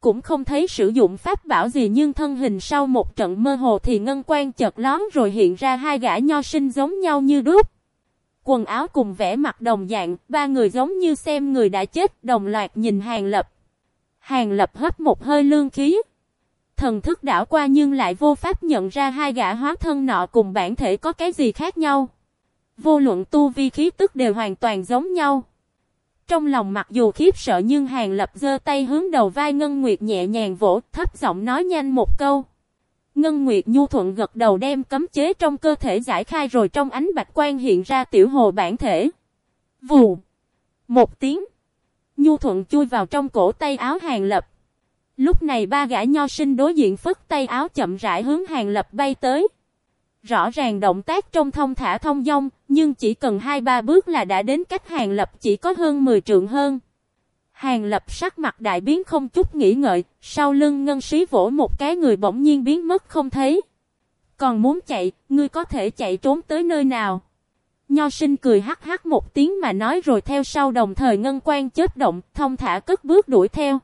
A: Cũng không thấy sử dụng pháp bảo gì nhưng thân hình sau một trận mơ hồ thì ngân quan chợt lón rồi hiện ra hai gã nho sinh giống nhau như đúc. Quần áo cùng vẻ mặt đồng dạng, ba người giống như xem người đã chết đồng loạt nhìn hàng lập. Hàng lập hấp một hơi lương khí. Thần thức đảo qua nhưng lại vô pháp nhận ra hai gã hóa thân nọ cùng bản thể có cái gì khác nhau. Vô luận tu vi khí tức đều hoàn toàn giống nhau. Trong lòng mặc dù khiếp sợ nhưng Hàng Lập giơ tay hướng đầu vai Ngân Nguyệt nhẹ nhàng vỗ, thấp giọng nói nhanh một câu. Ngân Nguyệt nhu thuận gật đầu đem cấm chế trong cơ thể giải khai rồi trong ánh bạch quan hiện ra tiểu hồ bản thể. Vù. Một tiếng. Nhu thuận chui vào trong cổ tay áo Hàng Lập. Lúc này ba gã nho sinh đối diện phất tay áo chậm rãi hướng Hàng Lập bay tới. Rõ ràng động tác trong thông thả thông dong, nhưng chỉ cần hai ba bước là đã đến cách hàng lập chỉ có hơn 10 trượng hơn. Hàng lập sắc mặt đại biến không chút nghĩ ngợi, sau lưng ngân sĩ vỗ một cái người bỗng nhiên biến mất không thấy. Còn muốn chạy, ngươi có thể chạy trốn tới nơi nào? Nho sinh cười hắc hắc một tiếng mà nói rồi theo sau đồng thời ngân quan chết động, thông thả cất bước đuổi theo.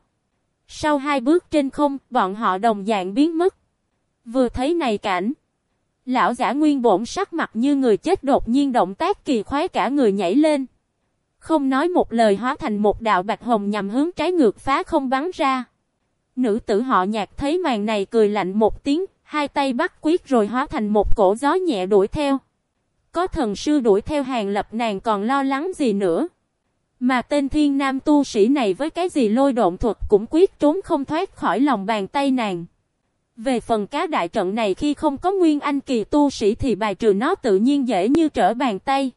A: Sau hai bước trên không, bọn họ đồng dạng biến mất. Vừa thấy này cảnh. Lão giả nguyên bổn sắc mặt như người chết đột nhiên động tác kỳ khoái cả người nhảy lên. Không nói một lời hóa thành một đạo bạch hồng nhằm hướng trái ngược phá không bắn ra. Nữ tử họ nhạc thấy màn này cười lạnh một tiếng, hai tay bắt quyết rồi hóa thành một cổ gió nhẹ đuổi theo. Có thần sư đuổi theo hàng lập nàng còn lo lắng gì nữa. Mà tên thiên nam tu sĩ này với cái gì lôi độn thuật cũng quyết trốn không thoát khỏi lòng bàn tay nàng. Về phần cá đại trận này khi không có nguyên anh kỳ tu sĩ thì bài trừ nó tự nhiên dễ như trở bàn tay.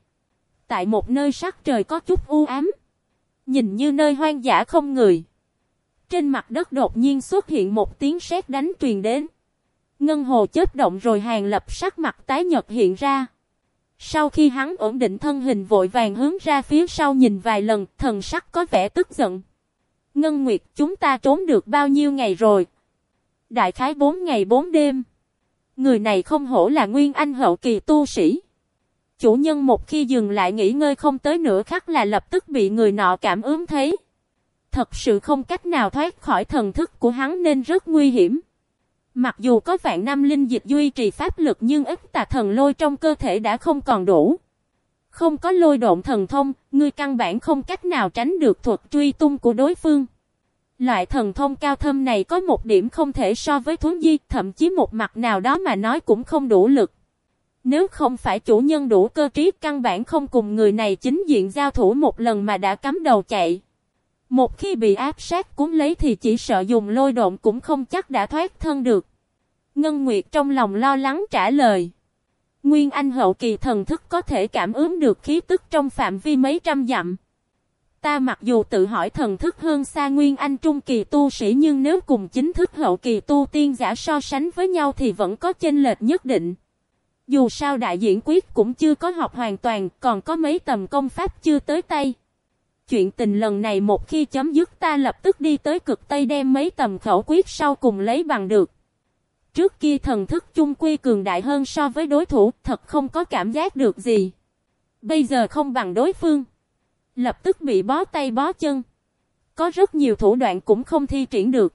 A: Tại một nơi sắc trời có chút u ám. Nhìn như nơi hoang dã không người. Trên mặt đất đột nhiên xuất hiện một tiếng sét đánh truyền đến. Ngân hồ chết động rồi hàng lập sắc mặt tái nhật hiện ra. Sau khi hắn ổn định thân hình vội vàng hướng ra phía sau nhìn vài lần, thần sắc có vẻ tức giận. Ngân Nguyệt chúng ta trốn được bao nhiêu ngày rồi? Đại khái 4 ngày 4 đêm. Người này không hổ là nguyên anh hậu kỳ tu sĩ. Chủ nhân một khi dừng lại nghỉ ngơi không tới nửa khắc là lập tức bị người nọ cảm ứng thấy. Thật sự không cách nào thoát khỏi thần thức của hắn nên rất nguy hiểm. Mặc dù có vạn năm linh dịch duy trì pháp lực nhưng ít tà thần lôi trong cơ thể đã không còn đủ. Không có lôi độn thần thông, ngươi căn bản không cách nào tránh được thuật truy tung của đối phương. Loại thần thông cao thâm này có một điểm không thể so với thuấn di, thậm chí một mặt nào đó mà nói cũng không đủ lực. Nếu không phải chủ nhân đủ cơ trí, căn bản không cùng người này chính diện giao thủ một lần mà đã cắm đầu chạy. Một khi bị áp sát cuốn lấy thì chỉ sợ dùng lôi độn cũng không chắc đã thoát thân được. Ngân Nguyệt trong lòng lo lắng trả lời. Nguyên Anh hậu kỳ thần thức có thể cảm ứng được khí tức trong phạm vi mấy trăm dặm. Ta mặc dù tự hỏi thần thức hơn xa Nguyên Anh trung kỳ tu sĩ, nhưng nếu cùng chính thức hậu kỳ tu tiên giả so sánh với nhau thì vẫn có chênh lệch nhất định. Dù sao đại diễn quyết cũng chưa có học hoàn toàn, còn có mấy tầm công pháp chưa tới tay. Chuyện tình lần này một khi chấm dứt ta lập tức đi tới cực Tây đem mấy tầm khẩu quyết sau cùng lấy bằng được. Trước kia thần thức chung quy cường đại hơn so với đối thủ, thật không có cảm giác được gì. Bây giờ không bằng đối phương. Lập tức bị bó tay bó chân. Có rất nhiều thủ đoạn cũng không thi triển được.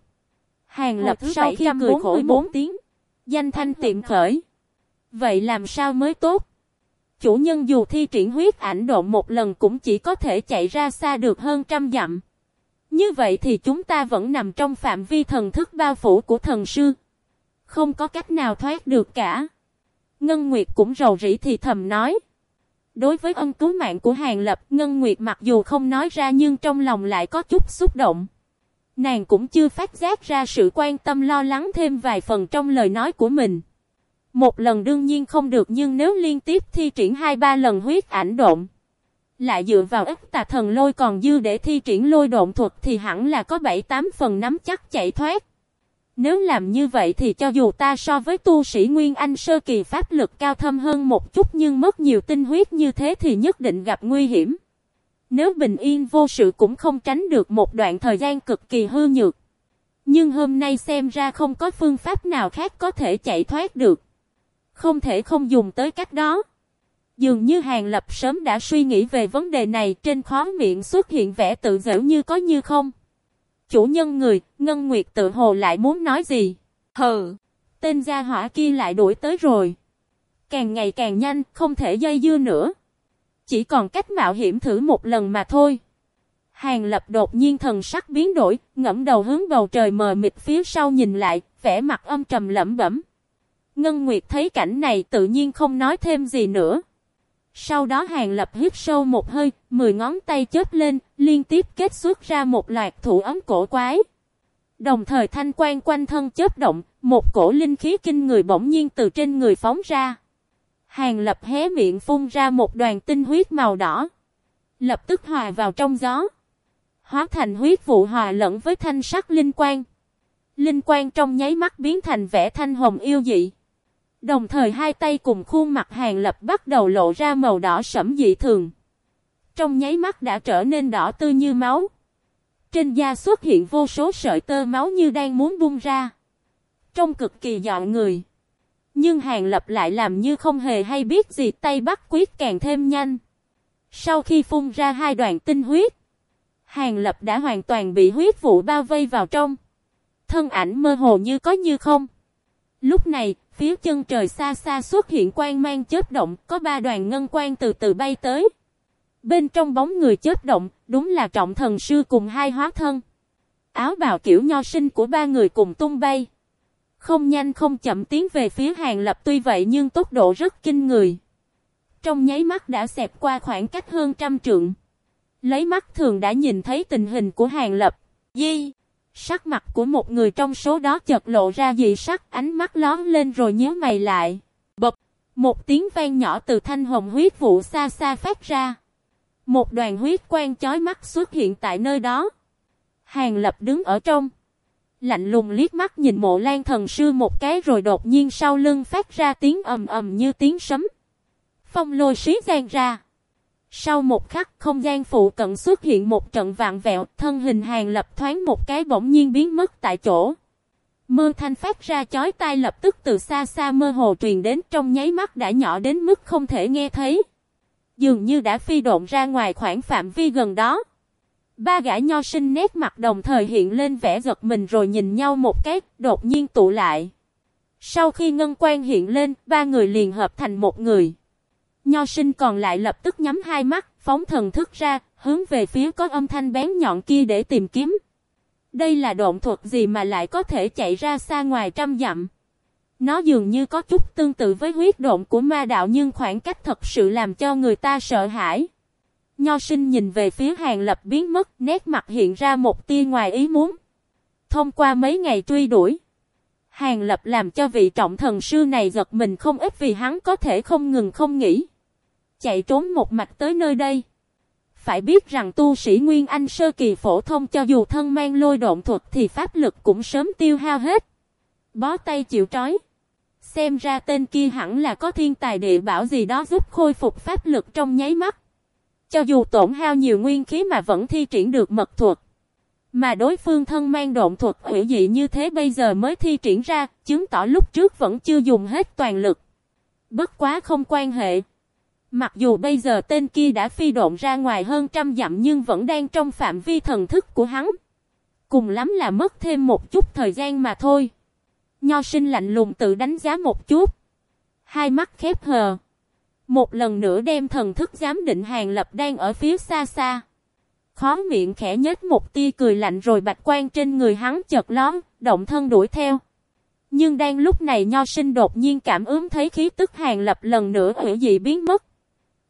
A: Hàng lập sau khi cười khổ bốn tiếng. Danh thanh tiệm khởi. Vậy làm sao mới tốt? Chủ nhân dù thi triển huyết ảnh độ một lần cũng chỉ có thể chạy ra xa được hơn trăm dặm. Như vậy thì chúng ta vẫn nằm trong phạm vi thần thức bao phủ của thần sư. Không có cách nào thoát được cả. Ngân Nguyệt cũng rầu rĩ thì thầm nói. Đối với ân cứu mạng của Hàng Lập, Ngân Nguyệt mặc dù không nói ra nhưng trong lòng lại có chút xúc động. Nàng cũng chưa phát giác ra sự quan tâm lo lắng thêm vài phần trong lời nói của mình. Một lần đương nhiên không được nhưng nếu liên tiếp thi triển hai ba lần huyết ảnh độn. Lại dựa vào ít tà thần lôi còn dư để thi triển lôi độn thuật thì hẳn là có 7-8 phần nắm chắc chạy thoát. Nếu làm như vậy thì cho dù ta so với tu sĩ Nguyên Anh sơ kỳ pháp lực cao thâm hơn một chút nhưng mất nhiều tinh huyết như thế thì nhất định gặp nguy hiểm. Nếu bình yên vô sự cũng không tránh được một đoạn thời gian cực kỳ hư nhược. Nhưng hôm nay xem ra không có phương pháp nào khác có thể chạy thoát được. Không thể không dùng tới cách đó. Dường như Hàng Lập sớm đã suy nghĩ về vấn đề này trên khó miệng xuất hiện vẻ tự dễu như có như không. Chủ nhân người, Ngân Nguyệt tự hồ lại muốn nói gì? Hừ, tên gia hỏa kia lại đuổi tới rồi. Càng ngày càng nhanh, không thể dây dưa nữa. Chỉ còn cách mạo hiểm thử một lần mà thôi. Hàng lập đột nhiên thần sắc biến đổi, ngẫm đầu hướng bầu trời mờ mịt phía sau nhìn lại, vẻ mặt âm trầm lẩm bẩm. Ngân Nguyệt thấy cảnh này tự nhiên không nói thêm gì nữa. Sau đó hàng lập hít sâu một hơi, mười ngón tay chớp lên, liên tiếp kết xuất ra một loạt thủ ấm cổ quái. Đồng thời thanh quan quanh thân chớp động, một cổ linh khí kinh người bỗng nhiên từ trên người phóng ra. Hàng lập hé miệng phun ra một đoàn tinh huyết màu đỏ. Lập tức hòa vào trong gió. Hóa thành huyết vụ hòa lẫn với thanh sắc linh quang. Linh quang trong nháy mắt biến thành vẻ thanh hồng yêu dị. Đồng thời hai tay cùng khuôn mặt hàng lập bắt đầu lộ ra màu đỏ sẫm dị thường. Trong nháy mắt đã trở nên đỏ tươi như máu. Trên da xuất hiện vô số sợi tơ máu như đang muốn bung ra. Trông cực kỳ dọn người. Nhưng Hàng Lập lại làm như không hề hay biết gì tay bắt quyết càng thêm nhanh. Sau khi phun ra hai đoạn tinh huyết, Hàng Lập đã hoàn toàn bị huyết vụ bao vây vào trong. Thân ảnh mơ hồ như có như không. Lúc này, phía chân trời xa xa xuất hiện quang mang chớp động, có ba đoàn ngân quang từ từ bay tới. Bên trong bóng người chớp động, đúng là trọng thần sư cùng hai hóa thân. Áo bào kiểu nho sinh của ba người cùng tung bay. Không nhanh không chậm tiến về phía hàng lập tuy vậy nhưng tốc độ rất kinh người. Trong nháy mắt đã xẹp qua khoảng cách hơn trăm trượng. Lấy mắt thường đã nhìn thấy tình hình của hàng lập. Di! Sắc mặt của một người trong số đó chợt lộ ra dị sắc, ánh mắt lón lên rồi nhíu mày lại. Bập! Một tiếng vang nhỏ từ thanh hồng huyết vụ xa xa phát ra. Một đoàn huyết quang chói mắt xuất hiện tại nơi đó. Hàng lập đứng ở trong. Lạnh lùng liếc mắt nhìn mộ lan thần sư một cái rồi đột nhiên sau lưng phát ra tiếng ầm ầm như tiếng sấm. Phong lôi xí gian ra. Sau một khắc không gian phụ cận xuất hiện một trận vạn vẹo, thân hình hàng lập thoáng một cái bỗng nhiên biến mất tại chỗ. Mơ thanh phát ra chói tai lập tức từ xa xa mơ hồ truyền đến trong nháy mắt đã nhỏ đến mức không thể nghe thấy. Dường như đã phi độn ra ngoài khoảng phạm vi gần đó. Ba gã nho sinh nét mặt đồng thời hiện lên vẻ giật mình rồi nhìn nhau một cái, đột nhiên tụ lại. Sau khi ngân quan hiện lên, ba người liền hợp thành một người. Nho sinh còn lại lập tức nhắm hai mắt, phóng thần thức ra, hướng về phía có âm thanh bén nhọn kia để tìm kiếm. Đây là động thuật gì mà lại có thể chạy ra xa ngoài trăm dặm. Nó dường như có chút tương tự với huyết động của ma đạo nhưng khoảng cách thật sự làm cho người ta sợ hãi. Nho sinh nhìn về phía hàng lập biến mất, nét mặt hiện ra một tia ngoài ý muốn. Thông qua mấy ngày truy đuổi, hàng lập làm cho vị trọng thần sư này giật mình không ít vì hắn có thể không ngừng không nghỉ. Chạy trốn một mạch tới nơi đây. Phải biết rằng tu sĩ Nguyên Anh sơ kỳ phổ thông cho dù thân mang lôi độn thuật thì pháp lực cũng sớm tiêu hao hết. Bó tay chịu trói. Xem ra tên kia hẳn là có thiên tài địa bảo gì đó giúp khôi phục pháp lực trong nháy mắt. Cho dù tổn hao nhiều nguyên khí mà vẫn thi triển được mật thuật. Mà đối phương thân mang độn thuật hủy dị như thế bây giờ mới thi triển ra, chứng tỏ lúc trước vẫn chưa dùng hết toàn lực. Bất quá không quan hệ. Mặc dù bây giờ tên kia đã phi độn ra ngoài hơn trăm dặm nhưng vẫn đang trong phạm vi thần thức của hắn. Cùng lắm là mất thêm một chút thời gian mà thôi. Nho sinh lạnh lùng tự đánh giá một chút. Hai mắt khép hờ. Một lần nữa đem thần thức giám định hàng lập đang ở phía xa xa. Khó miệng khẽ nhếch một tia cười lạnh rồi bạch quan trên người hắn chợt lón, động thân đuổi theo. Nhưng đang lúc này nho sinh đột nhiên cảm ứng thấy khí tức hàng lập lần nữa hữu dị biến mất.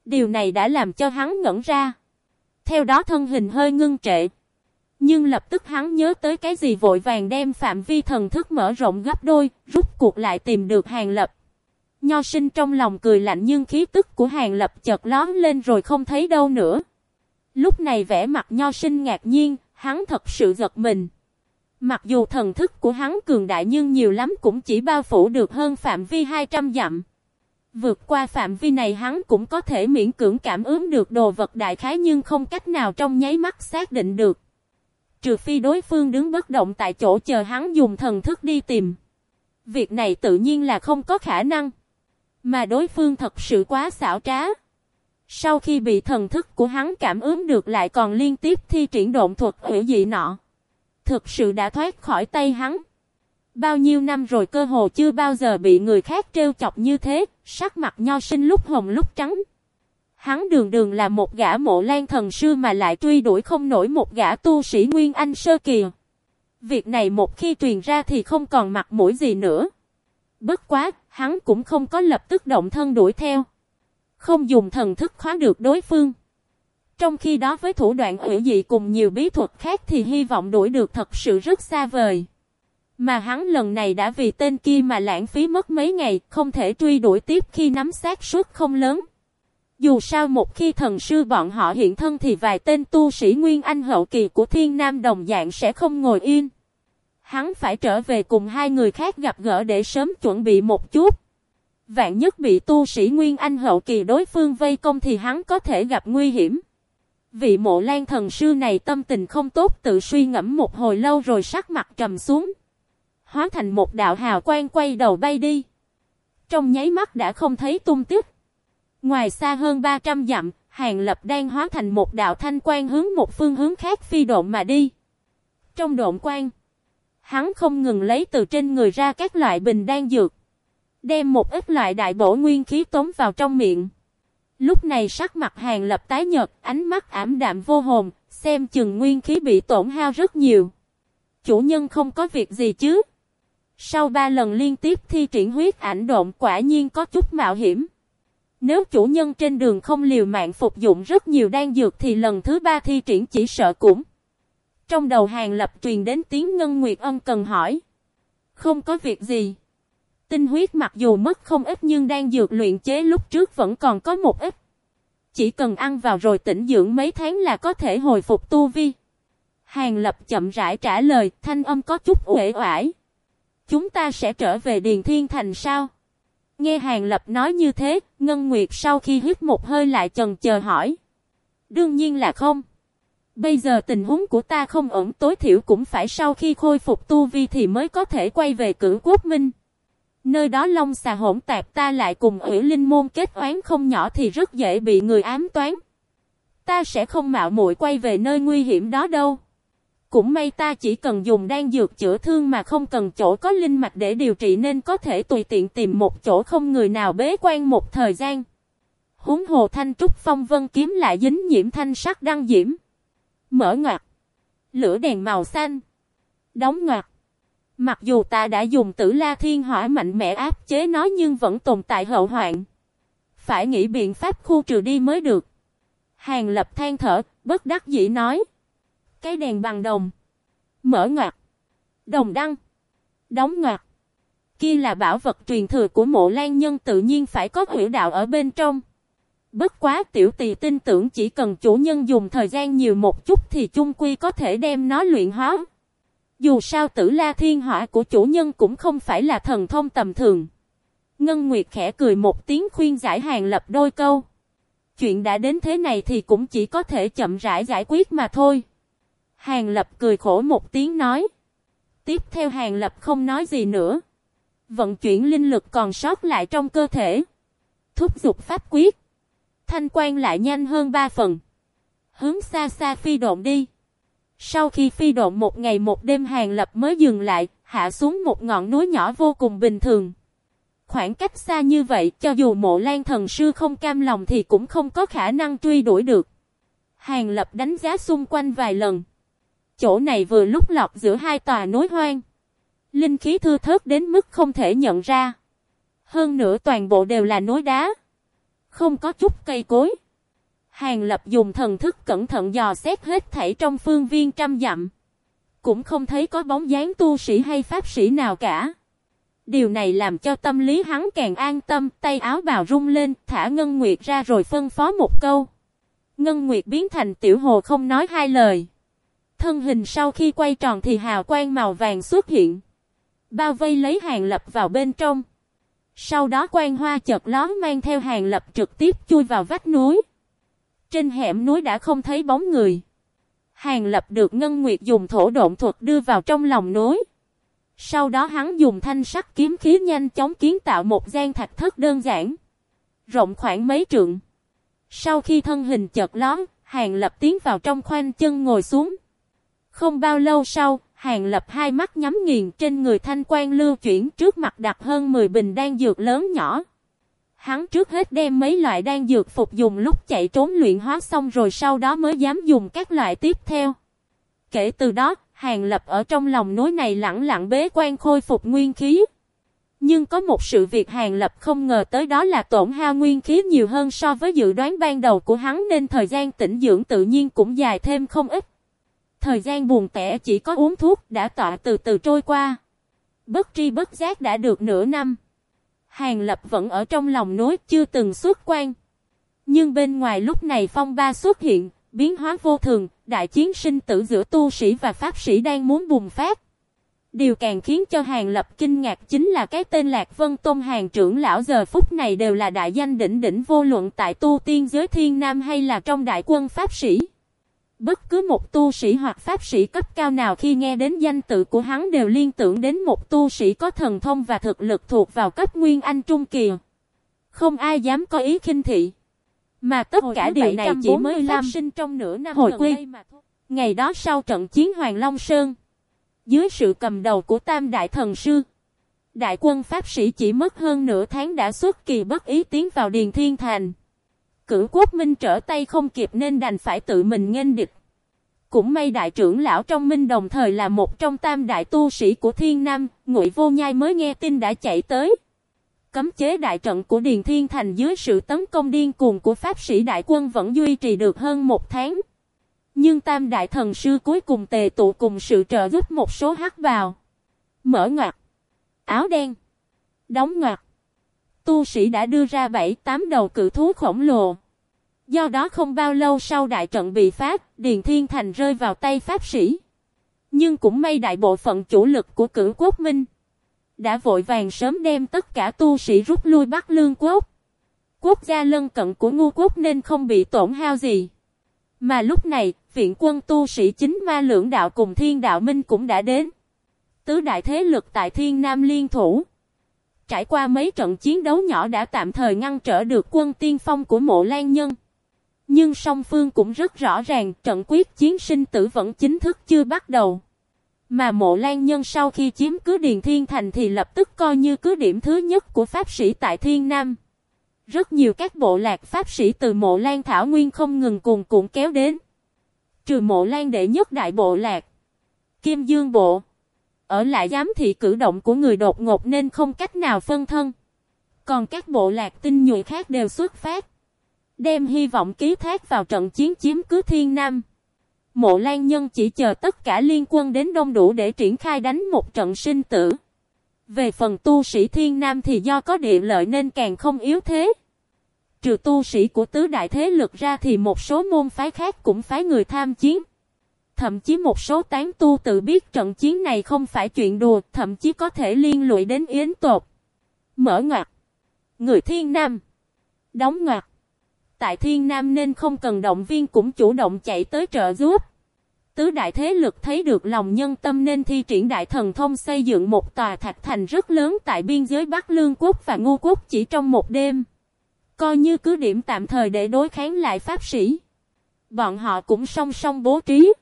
A: Điều này đã làm cho hắn ngẩn ra. Theo đó thân hình hơi ngưng trệ. Nhưng lập tức hắn nhớ tới cái gì vội vàng đem phạm vi thần thức mở rộng gấp đôi, rút cuộc lại tìm được hàng lập. Nho sinh trong lòng cười lạnh nhưng khí tức của hàng lập chợt lón lên rồi không thấy đâu nữa. Lúc này vẻ mặt nho sinh ngạc nhiên, hắn thật sự giật mình. Mặc dù thần thức của hắn cường đại nhưng nhiều lắm cũng chỉ bao phủ được hơn phạm vi 200 dặm. Vượt qua phạm vi này hắn cũng có thể miễn cưỡng cảm ứng được đồ vật đại khái nhưng không cách nào trong nháy mắt xác định được. Trừ phi đối phương đứng bất động tại chỗ chờ hắn dùng thần thức đi tìm. Việc này tự nhiên là không có khả năng. Mà đối phương thật sự quá xảo trá. Sau khi bị thần thức của hắn cảm ứng được lại còn liên tiếp thi triển độn thuật hủy dị nọ. Thực sự đã thoát khỏi tay hắn. Bao nhiêu năm rồi cơ hồ chưa bao giờ bị người khác trêu chọc như thế, sắc mặt nho sinh lúc hồng lúc trắng. Hắn đường đường là một gã mộ lan thần sư mà lại truy đuổi không nổi một gã tu sĩ Nguyên Anh sơ kỳ. Việc này một khi truyền ra thì không còn mặt mũi gì nữa. Bất quá, hắn cũng không có lập tức động thân đuổi theo. Không dùng thần thức khóa được đối phương. Trong khi đó với thủ đoạn hữu dị cùng nhiều bí thuật khác thì hy vọng đuổi được thật sự rất xa vời. Mà hắn lần này đã vì tên kia mà lãng phí mất mấy ngày, không thể truy đuổi tiếp khi nắm sát suất không lớn. Dù sao một khi thần sư bọn họ hiện thân thì vài tên tu sĩ Nguyên Anh hậu kỳ của Thiên Nam đồng dạng sẽ không ngồi yên. Hắn phải trở về cùng hai người khác gặp gỡ để sớm chuẩn bị một chút. Vạn nhất bị tu sĩ Nguyên Anh hậu kỳ đối phương vây công thì hắn có thể gặp nguy hiểm. Vị mộ lan thần sư này tâm tình không tốt tự suy ngẫm một hồi lâu rồi sắc mặt trầm xuống. Hóa thành một đạo hào quang quay đầu bay đi. Trong nháy mắt đã không thấy tung tích. Ngoài xa hơn 300 dặm, Hàng Lập đang hóa thành một đạo thanh quang hướng một phương hướng khác phi độn mà đi. Trong độn quang hắn không ngừng lấy từ trên người ra các loại bình đan dược. Đem một ít loại đại bổ nguyên khí tống vào trong miệng. Lúc này sắc mặt Hàng Lập tái nhợt, ánh mắt ảm đạm vô hồn, xem chừng nguyên khí bị tổn hao rất nhiều. Chủ nhân không có việc gì chứ? Sau ba lần liên tiếp thi triển huyết ảnh độn quả nhiên có chút mạo hiểm. Nếu chủ nhân trên đường không liều mạng phục dụng rất nhiều đan dược thì lần thứ ba thi triển chỉ sợ cũng. Trong đầu hàng lập truyền đến tiếng Ngân Nguyệt ân cần hỏi. Không có việc gì. Tinh huyết mặc dù mất không ít nhưng đan dược luyện chế lúc trước vẫn còn có một ít. Chỉ cần ăn vào rồi tỉnh dưỡng mấy tháng là có thể hồi phục tu vi. Hàng lập chậm rãi trả lời, thanh âm có chút uể oải. Chúng ta sẽ trở về Điền Thiên Thành sao? Nghe Hàng Lập nói như thế, Ngân Nguyệt sau khi hít một hơi lại chần chờ hỏi. Đương nhiên là không. Bây giờ tình huống của ta không ổn tối thiểu cũng phải sau khi khôi phục tu vi thì mới có thể quay về cử quốc minh. Nơi đó long xà hỗn tạp ta lại cùng ủy linh môn kết oán không nhỏ thì rất dễ bị người ám toán. Ta sẽ không mạo muội quay về nơi nguy hiểm đó đâu. Cũng may ta chỉ cần dùng đan dược chữa thương mà không cần chỗ có linh mạch để điều trị nên có thể tùy tiện tìm một chỗ không người nào bế quan một thời gian. Húng hồ thanh trúc phong vân kiếm lại dính nhiễm thanh sắc đăng diễm. Mở ngoặt. Lửa đèn màu xanh. Đóng ngoặt. Mặc dù ta đã dùng tử la thiên hỏa mạnh mẽ áp chế nó nhưng vẫn tồn tại hậu hoạn. Phải nghĩ biện pháp khu trừ đi mới được. Hàng lập than thở, bất đắc dĩ nói cái đèn bằng đồng. Mở ngoặt. Đồng đăng. Đóng ngoặt. Kia là bảo vật truyền thừa của mộ lan nhân tự nhiên phải có hữu đạo ở bên trong. Bất quá tiểu tỳ tin tưởng chỉ cần chủ nhân dùng thời gian nhiều một chút thì chung quy có thể đem nó luyện hóa. Dù sao tử la thiên hỏa của chủ nhân cũng không phải là thần thông tầm thường. Ngân Nguyệt khẽ cười một tiếng khuyên giải hàng lập đôi câu. Chuyện đã đến thế này thì cũng chỉ có thể chậm rãi giải quyết mà thôi. Hàng Lập cười khổ một tiếng nói. Tiếp theo Hàng Lập không nói gì nữa. Vận chuyển linh lực còn sót lại trong cơ thể. Thúc giục pháp quyết. Thanh quan lại nhanh hơn ba phần. Hướng xa xa phi độn đi. Sau khi phi độn một ngày một đêm Hàng Lập mới dừng lại, hạ xuống một ngọn núi nhỏ vô cùng bình thường. Khoảng cách xa như vậy, cho dù mộ lan thần sư không cam lòng thì cũng không có khả năng truy đuổi được. Hàng Lập đánh giá xung quanh vài lần. Chỗ này vừa lúc lọt giữa hai tòa núi hoang. Linh khí thư thớt đến mức không thể nhận ra. Hơn nữa toàn bộ đều là núi đá. Không có chút cây cối. Hàng lập dùng thần thức cẩn thận dò xét hết thảy trong phương viên trăm dặm. Cũng không thấy có bóng dáng tu sĩ hay pháp sĩ nào cả. Điều này làm cho tâm lý hắn càng an tâm, tay áo bào rung lên, thả Ngân Nguyệt ra rồi phân phó một câu. Ngân Nguyệt biến thành tiểu hồ không nói hai lời. Thân hình sau khi quay tròn thì hào quang màu vàng xuất hiện. Bao vây lấy hàng lập vào bên trong. Sau đó quan hoa chợt lón mang theo hàng lập trực tiếp chui vào vách núi. Trên hẻm núi đã không thấy bóng người. Hàng lập được Ngân Nguyệt dùng thổ độn thuật đưa vào trong lòng núi. Sau đó hắn dùng thanh sắc kiếm khí nhanh chóng kiến tạo một gian thạch thất đơn giản. Rộng khoảng mấy trượng. Sau khi thân hình chợt lón, hàng lập tiến vào trong khoanh chân ngồi xuống. Không bao lâu sau, Hàng Lập hai mắt nhắm nghiền trên người thanh quan lưu chuyển trước mặt đặt hơn 10 bình đan dược lớn nhỏ. Hắn trước hết đem mấy loại đan dược phục dùng lúc chạy trốn luyện hóa xong rồi sau đó mới dám dùng các loại tiếp theo. Kể từ đó, Hàng Lập ở trong lòng núi này lặng lặng bế quan khôi phục nguyên khí. Nhưng có một sự việc Hàng Lập không ngờ tới đó là tổn hao nguyên khí nhiều hơn so với dự đoán ban đầu của hắn nên thời gian tĩnh dưỡng tự nhiên cũng dài thêm không ít. Thời gian buồn tẻ chỉ có uống thuốc đã tọa từ từ trôi qua. Bất tri bất giác đã được nửa năm. Hàng lập vẫn ở trong lòng núi chưa từng xuất quan. Nhưng bên ngoài lúc này phong ba xuất hiện, biến hóa vô thường, đại chiến sinh tử giữa tu sĩ và pháp sĩ đang muốn bùng phát. Điều càng khiến cho Hàng Lập kinh ngạc chính là cái tên Lạc Vân Tôn Hàng trưởng lão giờ phút này đều là đại danh đỉnh đỉnh vô luận tại tu tiên giới thiên nam hay là trong đại quân pháp sĩ. Bất cứ một tu sĩ hoặc pháp sĩ cấp cao nào khi nghe đến danh tự của hắn đều liên tưởng đến một tu sĩ có thần thông và thực lực thuộc vào cấp Nguyên Anh Trung Kỳ. Không ai dám có ý khinh thị. Mà tất cả điều này chỉ mới phát sinh trong nửa năm hồi quy. Ngày đó sau trận chiến Hoàng Long Sơn, dưới sự cầm đầu của Tam Đại Thần Sư, Đại quân Pháp sĩ chỉ mất hơn nửa tháng đã xuất kỳ bất ý tiến vào Điền Thiên Thành cửu quốc minh trở tay không kịp nên đành phải tự mình nghênh địch. Cũng may đại trưởng lão trong minh đồng thời là một trong tam đại tu sĩ của thiên nam, ngụy vô nhai mới nghe tin đã chạy tới. Cấm chế đại trận của Điền Thiên Thành dưới sự tấn công điên cuồng của Pháp sĩ đại quân vẫn duy trì được hơn một tháng. Nhưng tam đại thần sư cuối cùng tề tụ cùng sự trợ giúp một số hắc vào. Mở ngoặt. Áo đen. Đóng ngoặt. Tu sĩ đã đưa ra bảy tám đầu cự thú khổng lồ. Do đó không bao lâu sau đại trận bị phát, Điền Thiên Thành rơi vào tay Pháp sĩ. Nhưng cũng may đại bộ phận chủ lực của cử quốc minh. Đã vội vàng sớm đem tất cả tu sĩ rút lui Bắc Lương Quốc. Quốc gia lân cận của ngu quốc nên không bị tổn hao gì. Mà lúc này, viện quân tu sĩ chính ma lưỡng đạo cùng thiên đạo minh cũng đã đến. Tứ đại thế lực tại thiên nam liên thủ. Trải qua mấy trận chiến đấu nhỏ đã tạm thời ngăn trở được quân tiên phong của mộ lan nhân. Nhưng song phương cũng rất rõ ràng trận quyết chiến sinh tử vẫn chính thức chưa bắt đầu. Mà mộ lan nhân sau khi chiếm cứ Điền Thiên Thành thì lập tức coi như cứ điểm thứ nhất của Pháp sĩ tại Thiên Nam. Rất nhiều các bộ lạc Pháp sĩ từ mộ lan Thảo Nguyên không ngừng cùng cuộn kéo đến. Trừ mộ lan đệ nhất đại bộ lạc. Kim Dương Bộ. Ở lại giám thị cử động của người đột ngột nên không cách nào phân thân. Còn các bộ lạc tinh nhuệ khác đều xuất phát. Đem hy vọng ký thác vào trận chiến chiếm cứ thiên nam. Mộ Lan Nhân chỉ chờ tất cả liên quân đến đông đủ để triển khai đánh một trận sinh tử. Về phần tu sĩ thiên nam thì do có địa lợi nên càng không yếu thế. Trừ tu sĩ của tứ đại thế lực ra thì một số môn phái khác cũng phái người tham chiến. Thậm chí một số tán tu tự biết trận chiến này không phải chuyện đùa, thậm chí có thể liên lụy đến yến tột. Mở ngoặt. Người thiên nam. Đóng ngoặt. Tại thiên nam nên không cần động viên cũng chủ động chạy tới trợ giúp. Tứ đại thế lực thấy được lòng nhân tâm nên thi triển đại thần thông xây dựng một tòa thạch thành rất lớn tại biên giới Bắc Lương Quốc và ngô Quốc chỉ trong một đêm. Coi như cứ điểm tạm thời để đối kháng lại Pháp sĩ. Bọn họ cũng song song bố trí.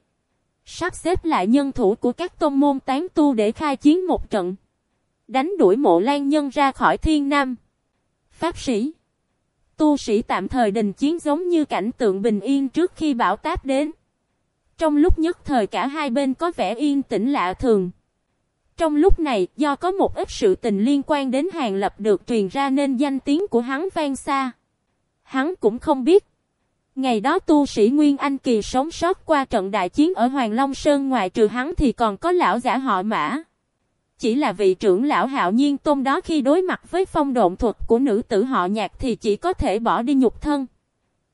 A: Sắp xếp lại nhân thủ của các tôn môn tán tu để khai chiến một trận. Đánh đuổi mộ lan nhân ra khỏi thiên nam. Pháp sĩ. Tu sĩ tạm thời đình chiến giống như cảnh tượng bình yên trước khi bão táp đến. Trong lúc nhất thời cả hai bên có vẻ yên tĩnh lạ thường. Trong lúc này, do có một ít sự tình liên quan đến hàng lập được truyền ra nên danh tiếng của hắn vang xa. Hắn cũng không biết. Ngày đó tu sĩ Nguyên Anh Kỳ sống sót qua trận đại chiến ở Hoàng Long Sơn ngoài trừ hắn thì còn có lão giả họ mã. Chỉ là vị trưởng lão hạo nhiên tôn đó khi đối mặt với phong độn thuật của nữ tử họ nhạc thì chỉ có thể bỏ đi nhục thân.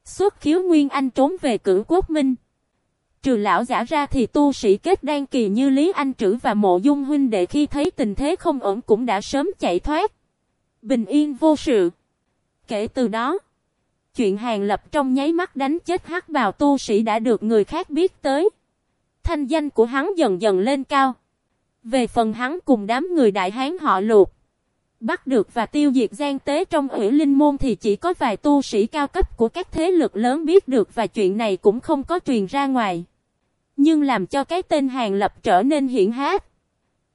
A: Xuất khiếu Nguyên Anh trốn về cử quốc minh. Trừ lão giả ra thì tu sĩ kết đan kỳ như Lý Anh Trữ và Mộ Dung Huynh đệ khi thấy tình thế không ổn cũng đã sớm chạy thoát. Bình yên vô sự. Kể từ đó, chuyện hàng lập trong nháy mắt đánh chết hắc bào tu sĩ đã được người khác biết tới. Thanh danh của hắn dần dần lên cao. Về phần hắn cùng đám người đại hán họ luộc. Bắt được và tiêu diệt gian tế trong ủy linh môn thì chỉ có vài tu sĩ cao cấp của các thế lực lớn biết được và chuyện này cũng không có truyền ra ngoài. Nhưng làm cho cái tên hàng lập trở nên hiển hát.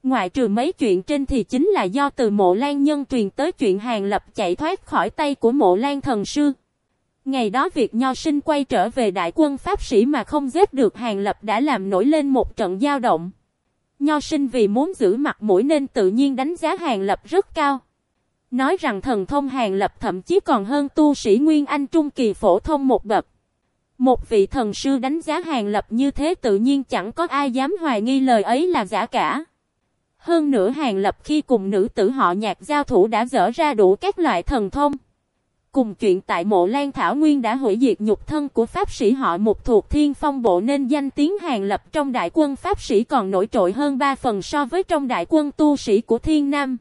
A: Ngoại trừ mấy chuyện trên thì chính là do từ mộ lan nhân truyền tới chuyện hàng lập chạy thoát khỏi tay của mộ lan thần sư. Ngày đó việc nho sinh quay trở về đại quân Pháp sĩ mà không giết được hàng lập đã làm nổi lên một trận giao động. Nho sinh vì muốn giữ mặt mũi nên tự nhiên đánh giá hàng lập rất cao. Nói rằng thần thông hàng lập thậm chí còn hơn tu sĩ Nguyên Anh Trung Kỳ phổ thông một bậc. Một vị thần sư đánh giá hàng lập như thế tự nhiên chẳng có ai dám hoài nghi lời ấy là giả cả. Hơn nữa hàng lập khi cùng nữ tử họ nhạc giao thủ đã dở ra đủ các loại thần thông. Cùng chuyện tại mộ Lan Thảo Nguyên đã hủy diệt nhục thân của Pháp sĩ họ một thuộc thiên phong bộ nên danh tiếng hàng lập trong đại quân Pháp sĩ còn nổi trội hơn 3 phần so với trong đại quân tu sĩ của thiên nam.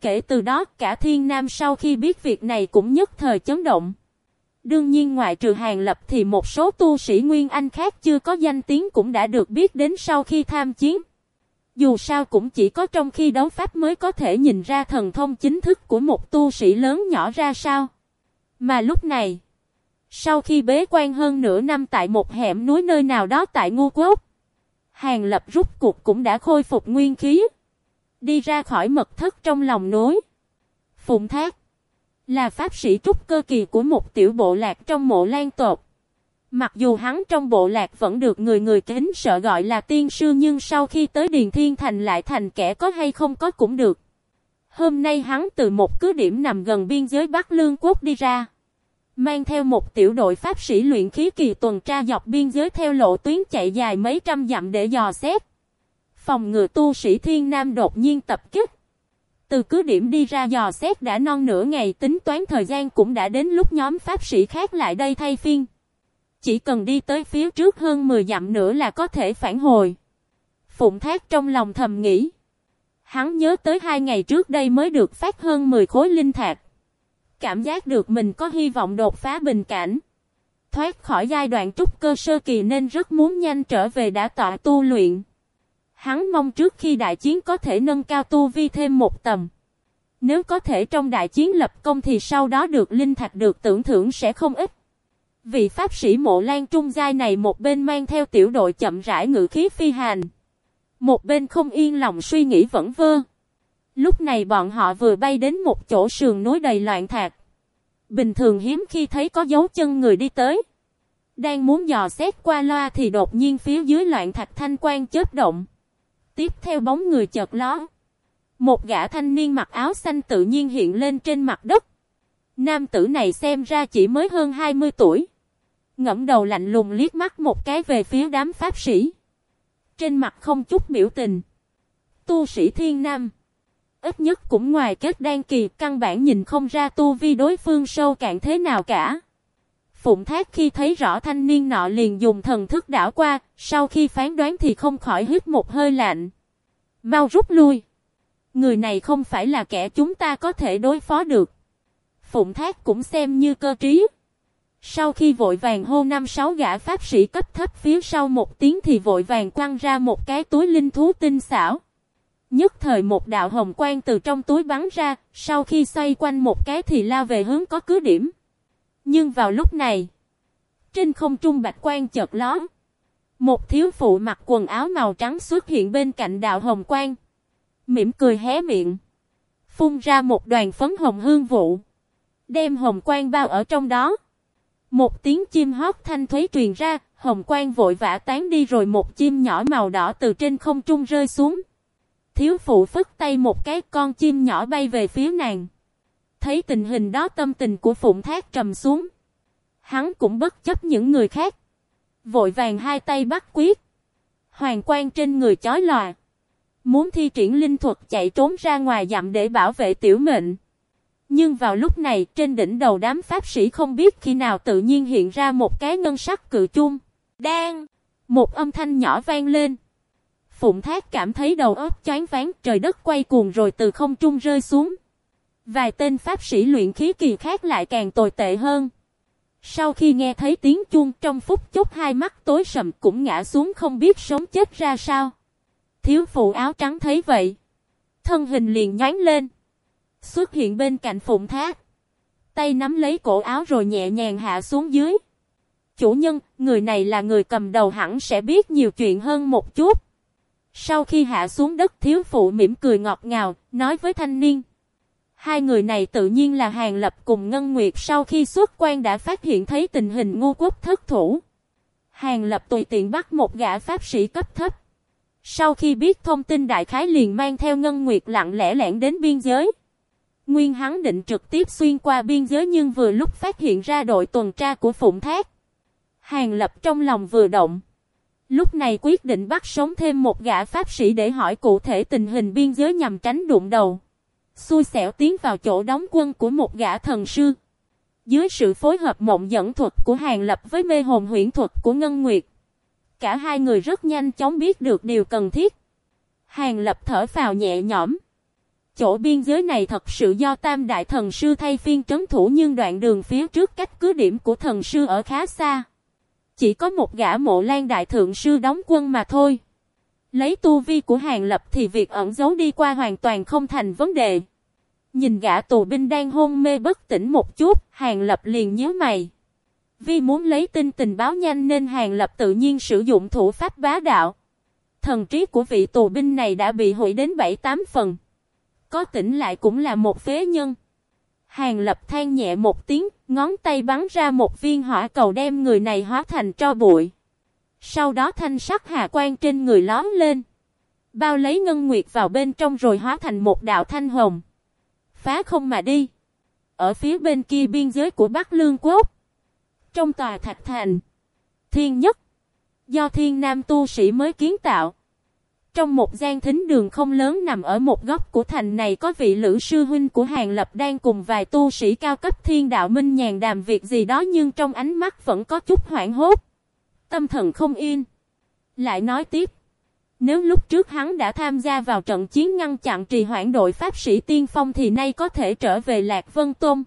A: Kể từ đó, cả thiên nam sau khi biết việc này cũng nhất thời chấn động. Đương nhiên ngoại trừ Hàng Lập thì một số tu sĩ Nguyên Anh khác chưa có danh tiếng cũng đã được biết đến sau khi tham chiến. Dù sao cũng chỉ có trong khi đấu pháp mới có thể nhìn ra thần thông chính thức của một tu sĩ lớn nhỏ ra sao. Mà lúc này, sau khi bế quan hơn nửa năm tại một hẻm núi nơi nào đó tại Ngu Quốc, Hàng Lập rút cuộc cũng đã khôi phục nguyên khí. Đi ra khỏi mật thất trong lòng núi. Phụng Thác là pháp sĩ trúc cơ kỳ của một tiểu bộ lạc trong mộ lan tộc. Mặc dù hắn trong bộ lạc vẫn được người người kính sợ gọi là tiên sư nhưng sau khi tới Điền Thiên Thành lại thành kẻ có hay không có cũng được. Hôm nay hắn từ một cứ điểm nằm gần biên giới Bắc Lương Quốc đi ra. Mang theo một tiểu đội pháp sĩ luyện khí kỳ tuần tra dọc biên giới theo lộ tuyến chạy dài mấy trăm dặm để dò xét. Phòng ngừa tu sĩ Thiên Nam đột nhiên tập kích. Từ cứ điểm đi ra dò xét đã non nửa ngày, tính toán thời gian cũng đã đến lúc nhóm pháp sĩ khác lại đây thay phiên. Chỉ cần đi tới phía trước hơn 10 dặm nữa là có thể phản hồi. Phụng thác trong lòng thầm nghĩ. Hắn nhớ tới hai ngày trước đây mới được phát hơn 10 khối linh thạch. Cảm giác được mình có hy vọng đột phá bình cảnh. Thoát khỏi giai đoạn trúc cơ sơ kỳ nên rất muốn nhanh trở về đã tọa tu luyện. Hắn mong trước khi đại chiến có thể nâng cao tu vi thêm một tầm. Nếu có thể trong đại chiến lập công thì sau đó được linh thạch được tưởng thưởng sẽ không ít. Vị pháp sĩ mộ lan trung giai này một bên mang theo tiểu đội chậm rãi ngự khí phi hành. Một bên không yên lòng suy nghĩ vẫn vơ. Lúc này bọn họ vừa bay đến một chỗ sườn núi đầy loạn thạc. Bình thường hiếm khi thấy có dấu chân người đi tới. Đang muốn dò xét qua loa thì đột nhiên phía dưới loạn thạch thanh quan chớp động. Tiếp theo bóng người chợt ló. Một gã thanh niên mặc áo xanh tự nhiên hiện lên trên mặt đất. Nam tử này xem ra chỉ mới hơn 20 tuổi. Ngẫm đầu lạnh lùng liếc mắt một cái về phía đám pháp sĩ. Trên mặt không chút biểu tình. Tu sĩ thiên nam. Ít nhất cũng ngoài kết đan kỳ căn bản nhìn không ra tu vi đối phương sâu cạn thế nào cả. Phụng Thác khi thấy rõ thanh niên nọ liền dùng thần thức đảo qua, sau khi phán đoán thì không khỏi hít một hơi lạnh. Mau rút lui. Người này không phải là kẻ chúng ta có thể đối phó được. Phụng Thác cũng xem như cơ trí. Sau khi vội vàng hô năm sáu gã pháp sĩ cấp thấp phía sau một tiếng thì vội vàng quăng ra một cái túi linh thú tinh xảo. Nhất thời một đạo hồng quang từ trong túi bắn ra, sau khi xoay quanh một cái thì lao về hướng có cứ điểm. Nhưng vào lúc này, trên không trung bạch quang chợt ló. Một thiếu phụ mặc quần áo màu trắng xuất hiện bên cạnh đạo hồng quang. Mỉm cười hé miệng. Phun ra một đoàn phấn hồng hương vụ. Đem hồng quang bao ở trong đó. Một tiếng chim hót thanh thuế truyền ra, hồng quang vội vã tán đi rồi một chim nhỏ màu đỏ từ trên không trung rơi xuống. Thiếu phụ phất tay một cái con chim nhỏ bay về phía nàng. Thấy tình hình đó tâm tình của Phụng Thác trầm xuống. Hắn cũng bất chấp những người khác. Vội vàng hai tay bắt quyết. Hoàng quang trên người chói lòa. Muốn thi triển linh thuật chạy trốn ra ngoài dặm để bảo vệ tiểu mệnh. Nhưng vào lúc này, trên đỉnh đầu đám pháp sĩ không biết khi nào tự nhiên hiện ra một cái ngân sắc cự chung. Đang! Một âm thanh nhỏ vang lên. Phụng Thác cảm thấy đầu óc choáng váng, trời đất quay cuồng rồi từ không trung rơi xuống. Vài tên pháp sĩ luyện khí kỳ khác lại càng tồi tệ hơn. Sau khi nghe thấy tiếng chuông, trong phút chốc hai mắt tối sầm cũng ngã xuống không biết sống chết ra sao. Thiếu phụ áo trắng thấy vậy. Thân hình liền nhánh lên. Xuất hiện bên cạnh phụng thác. Tay nắm lấy cổ áo rồi nhẹ nhàng hạ xuống dưới. Chủ nhân, người này là người cầm đầu hẳn sẽ biết nhiều chuyện hơn một chút. Sau khi hạ xuống đất thiếu phụ mỉm cười ngọt ngào, nói với thanh niên. Hai người này tự nhiên là Hàng Lập cùng Ngân Nguyệt sau khi xuất quan đã phát hiện thấy tình hình ngu quốc thất thủ. Hàng Lập tùy tiện bắt một gã pháp sĩ cấp thấp. Sau khi biết thông tin đại khái liền mang theo Ngân Nguyệt lặng lẽ lẻn đến biên giới. Nguyên hắn định trực tiếp xuyên qua biên giới nhưng vừa lúc phát hiện ra đội tuần tra của Phụng Thác. Hàng Lập trong lòng vừa động. Lúc này quyết định bắt sống thêm một gã pháp sĩ để hỏi cụ thể tình hình biên giới nhằm tránh đụng đầu. Xui xẻo tiến vào chỗ đóng quân của một gã thần sư. Dưới sự phối hợp mộng dẫn thuật của Hàng Lập với mê hồn huyễn thuật của Ngân Nguyệt. Cả hai người rất nhanh chóng biết được điều cần thiết. Hàng Lập thở phào nhẹ nhõm. Chỗ biên giới này thật sự do tam đại thần sư thay phiên trấn thủ nhưng đoạn đường phía trước cách cứ điểm của thần sư ở khá xa. Chỉ có một gã mộ lan đại thượng sư đóng quân mà thôi. Lấy tu vi của hàng lập thì việc ẩn giấu đi qua hoàn toàn không thành vấn đề. Nhìn gã tù binh đang hôn mê bất tỉnh một chút, hàng lập liền nhớ mày. Vì muốn lấy tin tình báo nhanh nên hàng lập tự nhiên sử dụng thủ pháp bá đạo. Thần trí của vị tù binh này đã bị hủy đến 7-8 phần. Có tỉnh lại cũng là một phế nhân. Hàng lập than nhẹ một tiếng, ngón tay bắn ra một viên hỏa cầu đem người này hóa thành tro bụi. Sau đó thanh sắc hà quan trên người lóm lên. Bao lấy ngân nguyệt vào bên trong rồi hóa thành một đạo thanh hồng. Phá không mà đi. Ở phía bên kia biên giới của Bắc Lương Quốc. Trong tòa thạch thành. Thiên nhất. Do thiên nam tu sĩ mới kiến tạo. Trong một gian thính đường không lớn nằm ở một góc của thành này có vị lữ sư huynh của Hàng Lập đang cùng vài tu sĩ cao cấp thiên đạo minh nhàn đàm việc gì đó nhưng trong ánh mắt vẫn có chút hoảng hốt. Tâm thần không yên. Lại nói tiếp. Nếu lúc trước hắn đã tham gia vào trận chiến ngăn chặn trì hoãn đội pháp sĩ tiên phong thì nay có thể trở về Lạc Vân Tôn.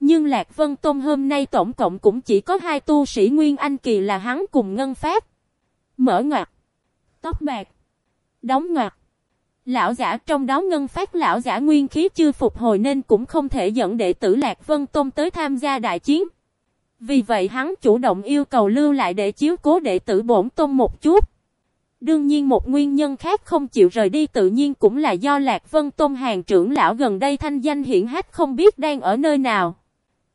A: Nhưng Lạc Vân Tôn hôm nay tổng cộng cũng chỉ có hai tu sĩ Nguyên Anh Kỳ là hắn cùng Ngân Pháp. Mở ngoặt. Tóc bạc. Đóng ngoặt. Lão giả trong đó Ngân Phát lão giả nguyên khí chưa phục hồi nên cũng không thể dẫn đệ tử Lạc Vân Tôn tới tham gia đại chiến. Vì vậy hắn chủ động yêu cầu lưu lại để chiếu cố đệ tử bổn tôn một chút. Đương nhiên một nguyên nhân khác không chịu rời đi tự nhiên cũng là do Lạc Vân Tôn hàng trưởng lão gần đây thanh danh hiển hách không biết đang ở nơi nào.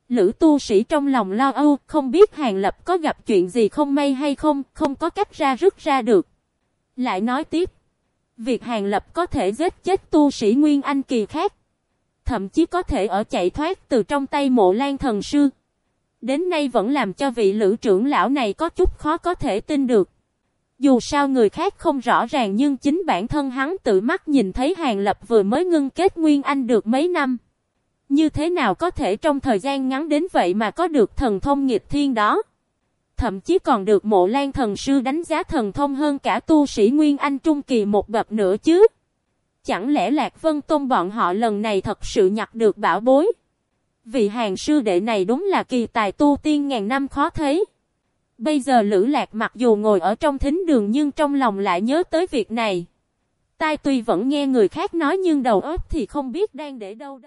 A: Lữ tu sĩ trong lòng lo âu, không biết hàng lập có gặp chuyện gì không may hay không, không có cách ra rứt ra được. Lại nói tiếp, việc hàng lập có thể giết chết tu sĩ Nguyên Anh kỳ khác, thậm chí có thể ở chạy thoát từ trong tay mộ lan thần sư. Đến nay vẫn làm cho vị lữ trưởng lão này có chút khó có thể tin được. Dù sao người khác không rõ ràng nhưng chính bản thân hắn tự mắt nhìn thấy Hàng Lập vừa mới ngưng kết Nguyên Anh được mấy năm. Như thế nào có thể trong thời gian ngắn đến vậy mà có được thần thông nghịch thiên đó? Thậm chí còn được mộ lan thần sư đánh giá thần thông hơn cả tu sĩ Nguyên Anh Trung Kỳ một bậc nữa chứ? Chẳng lẽ Lạc Vân Tôn bọn họ lần này thật sự nhặt được bảo bối? Vị hàng sư đệ này đúng là kỳ tài tu tiên ngàn năm khó thấy. Bây giờ Lữ Lạc mặc dù ngồi ở trong thính đường nhưng trong lòng lại nhớ tới việc này. Tai tuy vẫn nghe người khác nói nhưng đầu óc thì không biết đang để đâu.